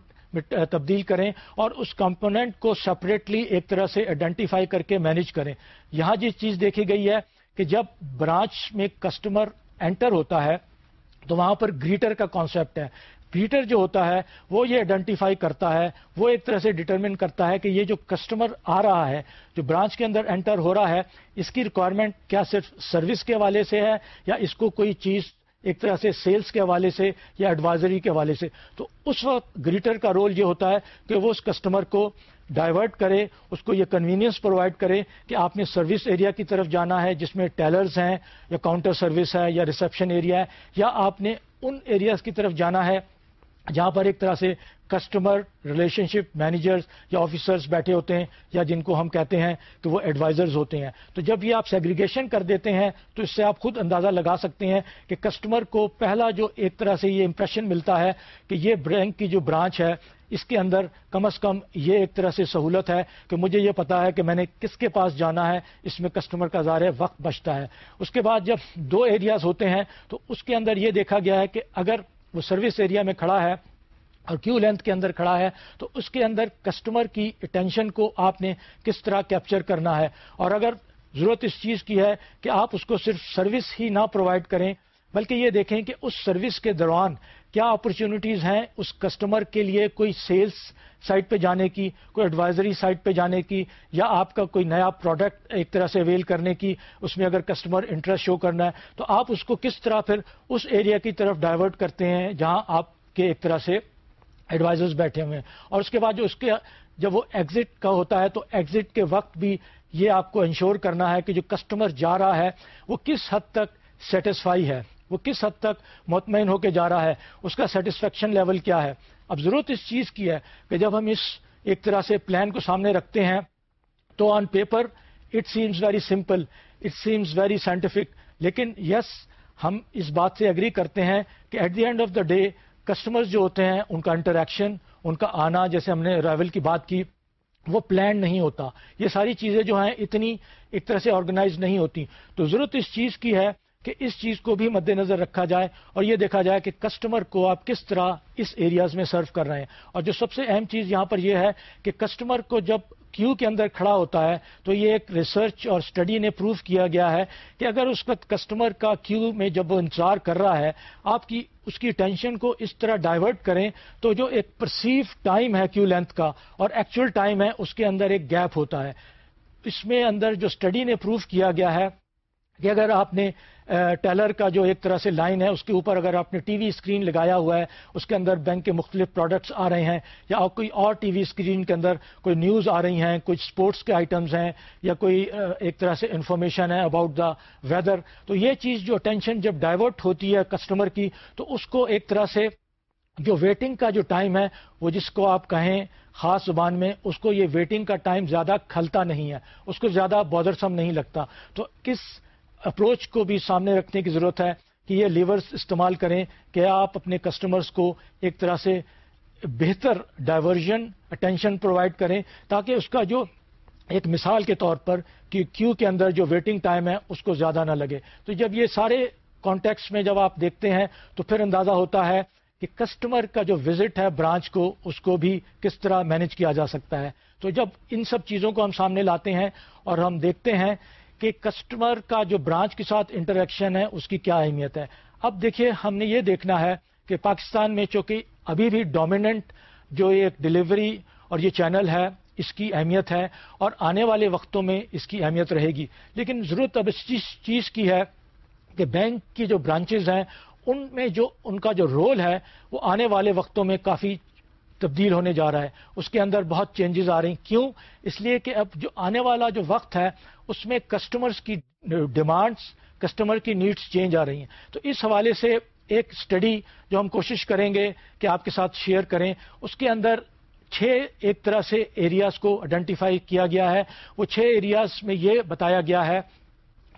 تبدیل کریں اور اس کمپوننٹ کو سپریٹلی ایک طرح سے آئیڈینٹیفائی کر کے مینج کریں۔ یہاں جس چیز دیکھی گئی ہے کہ جب برانچ میں کسٹمر انٹر ہوتا ہے تو وہاں پر گریٹر کا کانسیپٹ ہے۔ گریٹر جو ہوتا ہے، وہ یہ آئیڈینٹیفائی کرتا ہے، وہ ایک طرح سے ڈٹرمن کرتا ہے کہ یہ جو کسٹمر آ رہا ہے، جو برانچ کے اندر انٹر ہو رہا ہے، اس کی ریکوائرمنٹ کیا صرف سروس کے حوالے سے ہے یا اس کو کوئی چیز ایک طرح سے سیلز کے حوالے سے یا ایڈوائزری کے حوالے سے؟ تو اس وقت گریٹر کا رول یہ ہوتا ہے کہ وہ اس کسٹمر کو ڈائیورٹ کرے، اس کو یہ کنوینئنس پرووائڈ کرے کہ آپ نے سروس ایریا کی طرف جانا ہے، جس میں ٹیلرز ہیں، یا کاؤنٹر سروس ہے، یا ریسپشن ایریا ہے، یا آپ نے ان ایریاز کی طرف جانا ہے، جہاں پر ایک طرح سے کسٹمر ریلیشن شپ مینیجرز یا آفیسرز بیٹھے ہوتے ہیں یا جن کو ہم کہتے ہیں کہ وہ ایڈوائزرز ہوتے ہیں۔ تو جب یہ آپ سیگریگیشن کر دیتے ہیں تو اس سے آپ خود اندازہ لگا سکتے ہیں کہ کسٹمر کو پہلا جو ایک طرح سے یہ امپریشن ملتا ہے کہ یہ بینک کی جو برانچ ہے، اس کے اندر کم از کم یہ ایک طرح سے سہولت ہے کہ مجھے یہ پتا ہے کہ میں نے کس کے پاس جانا ہے، اس میں کسٹمر کا ظاہر وقت بچتا ہے۔ اس کے بعد جب دو ایریاز ہوتے ہیں تو اس کے اندر یہ دیکھا گیا ہے کہ اگر وہ سروس ایریا میں کھڑا ہے اور کیو لینتھ کے اندر کھڑا ہے؟ تو اس کے اندر کسٹمر کی اٹینشن کو آپ نے کس طرح کیپچر کرنا ہے؟ اور اگر ضرورت اس چیز کی ہے کہ آپ اس کو صرف سروس ہی نہ پرووائڈ کریں، بلکہ یہ دیکھیں کہ اس سروس کے دوران کیا اپرچونیٹیز ہیں اس کسٹمر کے لیے کوئی سیلز سائٹ پہ جانے کی، کوئی ایڈوائزری سائٹ پہ جانے کی، یا آپ کا کوئی نیا پروڈکٹ ایک طرح سے اویل کرنے کی، اس میں اگر کسٹمر انٹرسٹ شو کرنا ہے، تو آپ اس کو کس طرح پھر اس ایریا کی طرف ڈائیورٹ کرتے ہیں جہاں آپ کے ایک طرح سے ایڈوائزرز بیٹھے ہوئے ہیں۔ اور اس کے بعد جو اس کے جب وہ ایگزٹ کا ہوتا ہے تو ایگزٹ کے وقت بھی یہ آپ کو انشور کرنا ہے کہ جو کسٹمر جا رہا ہے، وہ کس حد تک سیٹسفائی ہے؟ وہ کس حد تک مطمئن ہو کے جا رہا ہے؟ اس کا سیٹسفیکشن لیول کیا ہے؟ اب ضرورت اس چیز کی ہے کہ جب ہم اس ایک طرح سے پلان کو سامنے رکھتے ہیں تو on paper it seems very simple it seems very scientific لیکن یس ہم اس بات سے اگری کرتے ہیں کہ at the end of the day customer جو ہوتے ہیں، ان کا انٹریکشن ان کا آنا، جیسے ہم نے رائول کی بات کی، وہ پلان نہیں ہوتا۔ یہ ساری چیزیں جو ہیں، اتنی، ایک طرح سے آرگنائز نہیں ہوتی۔ تو ضرورت اس چیز کی ہے کہ اس چیز کو بھی مد نظر رکھا جائے اور یہ دیکھا جائے کہ کسٹمر کو آپ کس طرح اس ایریاز میں سرو کر رہے ہیں۔ اور جو سب سے اہم چیز یہاں پر یہ ہے کہ کسٹمر کو جب کیو کے اندر کھڑا ہوتا ہے تو یہ ایک ریسرچ اور اسٹڈی نے پروف کیا گیا ہے کہ اگر اس وقت کسٹمر کا کیو میں جب وہ انتظار کر رہا ہے، آپ کی اس کی ٹینشن کو اس طرح ڈائیورٹ کریں تو جو ایک پرسیو ٹائم ہے کیو لینتھ کا اور ایکچوئل ٹائم ہے، اس کے اندر ایک گیپ ہوتا ہے۔ اس میں اندر جو اسٹڈی نے پروف کیا گیا ہے کہ اگر آپ نے ٹیلر کا جو ایک طرح سے لائن ہے، اس کے اوپر اگر آپ نے ٹی وی اسکرین لگایا ہوا ہے، اس کے اندر بینک کے مختلف پروڈکٹس آ رہے ہیں، یا کوئی اور ٹی وی اسکرین کے اندر کوئی نیوز آ رہی ہیں کچھ اسپورٹس کے آئٹمز ہیں، یا کوئی ایک طرح سے انفارمیشن ہے اباؤٹ دا ویدر تو یہ چیز جو اٹینشن جب ڈائیورٹ ہوتی ہے کسٹمر کی، تو اس کو ایک طرح سے جو ویٹنگ کا جو ٹائم ہے، وہ جس کو آپ کہیں خاص زبان میں، اس کو یہ ویٹنگ کا ٹائم زیادہ کھلتا نہیں ہے، اس کو زیادہ بودرسم نہیں لگتا۔ تو کس اپروچ کو بھی سامنے رکھنے کی ضرورت ہے کہ یہ لیورز استعمال کریں کہ آپ اپنے کسٹمرز کو ایک طرح سے بہتر ڈائیورژن اٹینشن پرووائڈ کریں تاکہ اس کا جو ایک مثال کے طور پر کہ کیو کے اندر جو ویٹنگ ٹائم ہے اس کو زیادہ نہ لگے۔ تو جب یہ سارے کانٹیکس میں جب آپ دیکھتے ہیں تو پھر اندازہ ہوتا ہے کہ کسٹمر کا جو وزٹ ہے برانچ کو، اس کو بھی کس طرح مینج کیا جا سکتا ہے۔ تو جب ان سب چیزوں کو ہم سامنے لاتے ہیں اور ہم دیکھتے ہیں کہ کسٹمر کا جو برانچ کے ساتھ انٹریکشن ہے، اس کی کیا اہمیت ہے؟ اب دیکھیے، ہم نے یہ دیکھنا ہے کہ پاکستان میں چونکہ ابھی بھی ڈومیننٹ جو ایک ڈلیوری اور یہ چینل ہے، اس کی اہمیت ہے اور آنے والے وقتوں میں اس کی اہمیت رہے گی۔ لیکن ضرورت اب اس چیز کی ہے کہ بینک کی جو برانچز ہیں، ان میں جو، ان کا جو رول ہے، وہ آنے والے وقتوں میں کافی تبدیل ہونے جا رہا ہے۔ اس کے اندر بہت چینجز آ رہی ہیں۔ کیوں؟ اس لیے کہ اب جو آنے والا جو وقت ہے، اس میں کسٹمرز کی ڈیمانڈس کسٹمر کی نیڈس چینج آ رہی ہیں۔ تو اس حوالے سے ایک اسٹڈی جو ہم کوشش کریں گے کہ آپ کے ساتھ شیئر کریں، اس کے اندر چھ ایک طرح سے ایریاز کو آئیڈینٹیفائی کیا گیا ہے۔ وہ چھ ایریاز میں یہ بتایا گیا ہے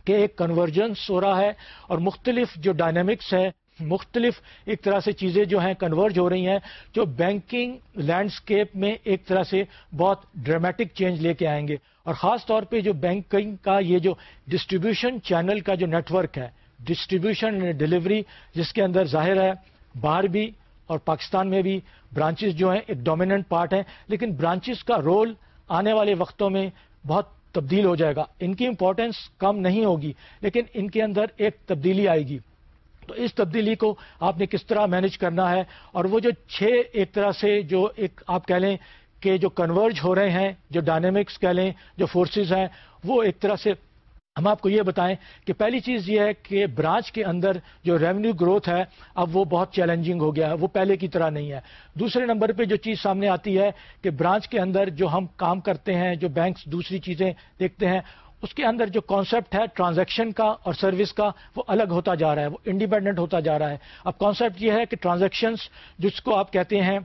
کہ ایک کنورجنس ہو رہا ہے اور مختلف جو ڈائنامکس ہے مختلف ایک طرح سے چیزیں جو ہیں کنورج ہو رہی ہیں، جو بینکنگ لینڈسکیپ میں ایک طرح سے بہت ڈرامیٹک چینج لے کے آئیں گے۔ اور خاص طور پہ جو بینکنگ کا یہ جو ڈسٹریبیوشن چینل کا جو نیٹ ورک ہے ڈسٹریبیوشن ڈلیوری جس کے اندر ظاہر ہے، باہر بھی اور پاکستان میں بھی برانچز جو ہیں ایک ڈومیننٹ پارٹ ہیں، لیکن برانچز کا رول آنے والے وقتوں میں بہت تبدیل ہو جائے گا۔ ان کی امپورٹنس کم نہیں ہوگی، لیکن ان کے اندر ایک تبدیلی آئے گی۔ تو اس تبدیلی کو آپ نے کس طرح مینج کرنا ہے؟ اور وہ جو چھ ایک طرح سے جو ایک آپ کہہ لیں کہ جو کنورج ہو رہے ہیں، جو ڈائنامکس کہہ لیں، جو فورسز ہیں، وہ ایک طرح سے ہم آپ کو یہ بتائیں کہ پہلی چیز یہ ہے کہ برانچ کے اندر جو ریونیو گروتھ ہے، اب وہ بہت چیلنجنگ ہو گیا ہے، وہ پہلے کی طرح نہیں ہے۔ دوسرے نمبر پہ جو چیز سامنے آتی ہے کہ برانچ کے اندر جو ہم کام کرتے ہیں، جو بینکس دوسری چیزیں دیکھتے ہیں اس کے اندر جو کانسیپٹ ہے ٹرانزیکشن کا اور سروس کا وہ الگ ہوتا جا رہا ہے، وہ انڈیپینڈنٹ ہوتا جا رہا ہے۔ اب کانسیپٹ یہ ہے کہ ٹرانزیکشنس جس کو آپ کہتے ہیں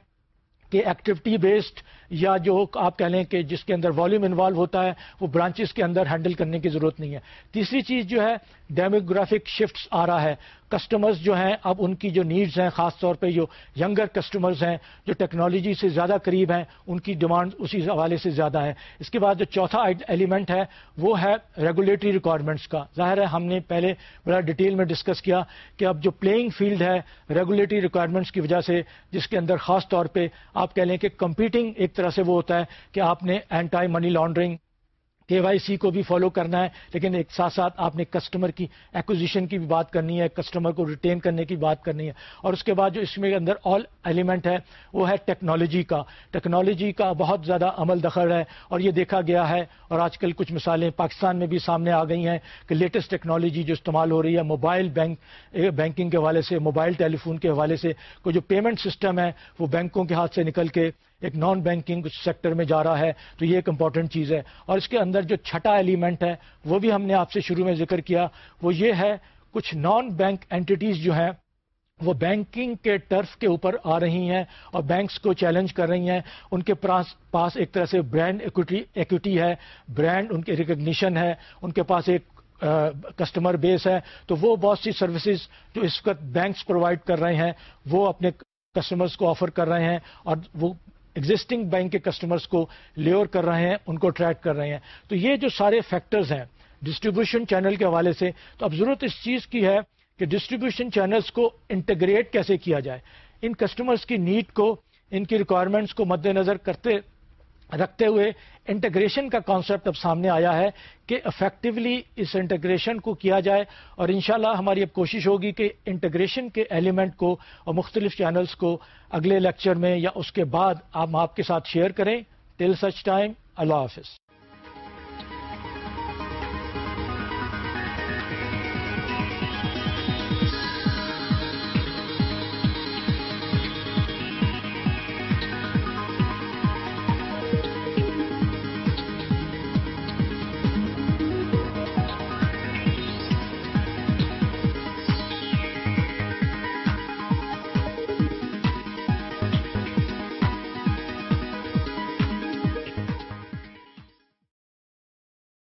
کہ ایکٹیویٹی بیسڈ یا جو آپ کہہ لیں کہ جس کے اندر والیوم انوالو ہوتا ہے، وہ برانچز کے اندر ہینڈل کرنے کی ضرورت نہیں ہے۔ تیسری چیز جو ہے ڈیموگرافک شفٹس آ رہا ہے۔ کسٹمرز جو ہیں، اب ان کی جو نیڈز ہیں، خاص طور پہ جو ینگر کسٹمرز ہیں، جو ٹیکنالوجی سے زیادہ قریب ہیں، ان کی ڈیمانڈ اسی حوالے سے زیادہ ہے۔ اس کے بعد جو چوتھا ایلیمنٹ ہے، وہ ہے ریگولیٹری ریکوائرمنٹس کا۔ ظاہر ہے، ہم نے پہلے بڑا ڈیٹیل میں ڈسکس کیا کہ اب جو پلینگ فیلڈ ہے ریگولیٹری ریکوائرمنٹس کی وجہ سے، جس کے اندر خاص طور پہ آپ کہہ لیں کہ کمپیٹنگ ایک طرح سے وہ ہوتا ہے کہ آپ نے اینٹائی منی لانڈرنگ کے وائی سی کو بھی فالو کرنا ہے، لیکن ایک ساتھ ساتھ آپ نے کسٹمر کی ایکوزیشن کی بھی بات کرنی ہے کسٹمر کو ریٹین کرنے کی بات کرنی ہے۔ اور اس کے بعد جو اس میں اندر آل ایلیمنٹ ہے، وہ ہے ٹیکنالوجی کا۔ ٹیکنالوجی کا بہت زیادہ عمل دخل ہے اور یہ دیکھا گیا ہے۔ اور آج کل کچھ مثالیں پاکستان میں بھی سامنے آ گئی ہیں کہ لیٹسٹ ٹیکنالوجی جو استعمال ہو رہی ہے موبائل بینک بینکنگ کے حوالے سے موبائل ٹیلی فون کے حوالے سے کوئی جو پیمنٹ سسٹم ہے، وہ بینکوں کے ہاتھ سے نکل کے ایک نان بینکنگ سیکٹر میں جا رہا ہے، تو یہ ایک امپورٹنٹ چیز ہے۔ اور اس کے اندر جو چھٹا ایلیمنٹ ہے، وہ بھی ہم نے آپ سے شروع میں ذکر کیا۔ وہ یہ ہے، کچھ نان بینک اینٹیز جو ہیں، وہ بینکنگ کے ٹرف کے اوپر آ رہی ہیں اور بینکس کو چیلنج کر رہی ہیں۔ ان کے پاس ایک طرح سے برانڈ ایکوٹی ہے۔ برانڈ ان کے ریکگنیشن ہے۔ ان کے پاس ایک کسٹمر بیس ہے۔ تو وہ بہت سی سروسز جو اس وقت بینکس پرووائڈ کر رہے ہیں، وہ اپنے کسٹمرز کو آفر کر رہے ہیں اور وہ ایگزٹنگ بینک کے کسٹمرز کو لیور کر رہے ہیں، ان کو ٹریک کر رہے ہیں۔ تو یہ جو سارے فیکٹرز ہیں ڈسٹریبیوشن چینل کے حوالے سے، تو اب ضرورت اس چیز کی ہے کہ ڈسٹریبیوشن چینلز کو انٹیگریٹ کیسے کیا جائے۔ ان کسٹمرز کی نیڈ کو، ان کی ریکوائرمنٹس کو مد نظر کرتے رکھتے ہوئے انٹیگریشن کا کانسیپٹ اب سامنے آیا ہے کہ افیکٹولی اس انٹیگریشن کو کیا جائے اور انشاءاللہ ہماری اب کوشش ہوگی کہ انٹیگریشن کے ایلیمنٹ کو اور مختلف چینلز کو اگلے لیکچر میں یا اس کے بعد ہم آپ کے ساتھ شیئر کریں. ٹل سچ ٹائم اللہ حافظ.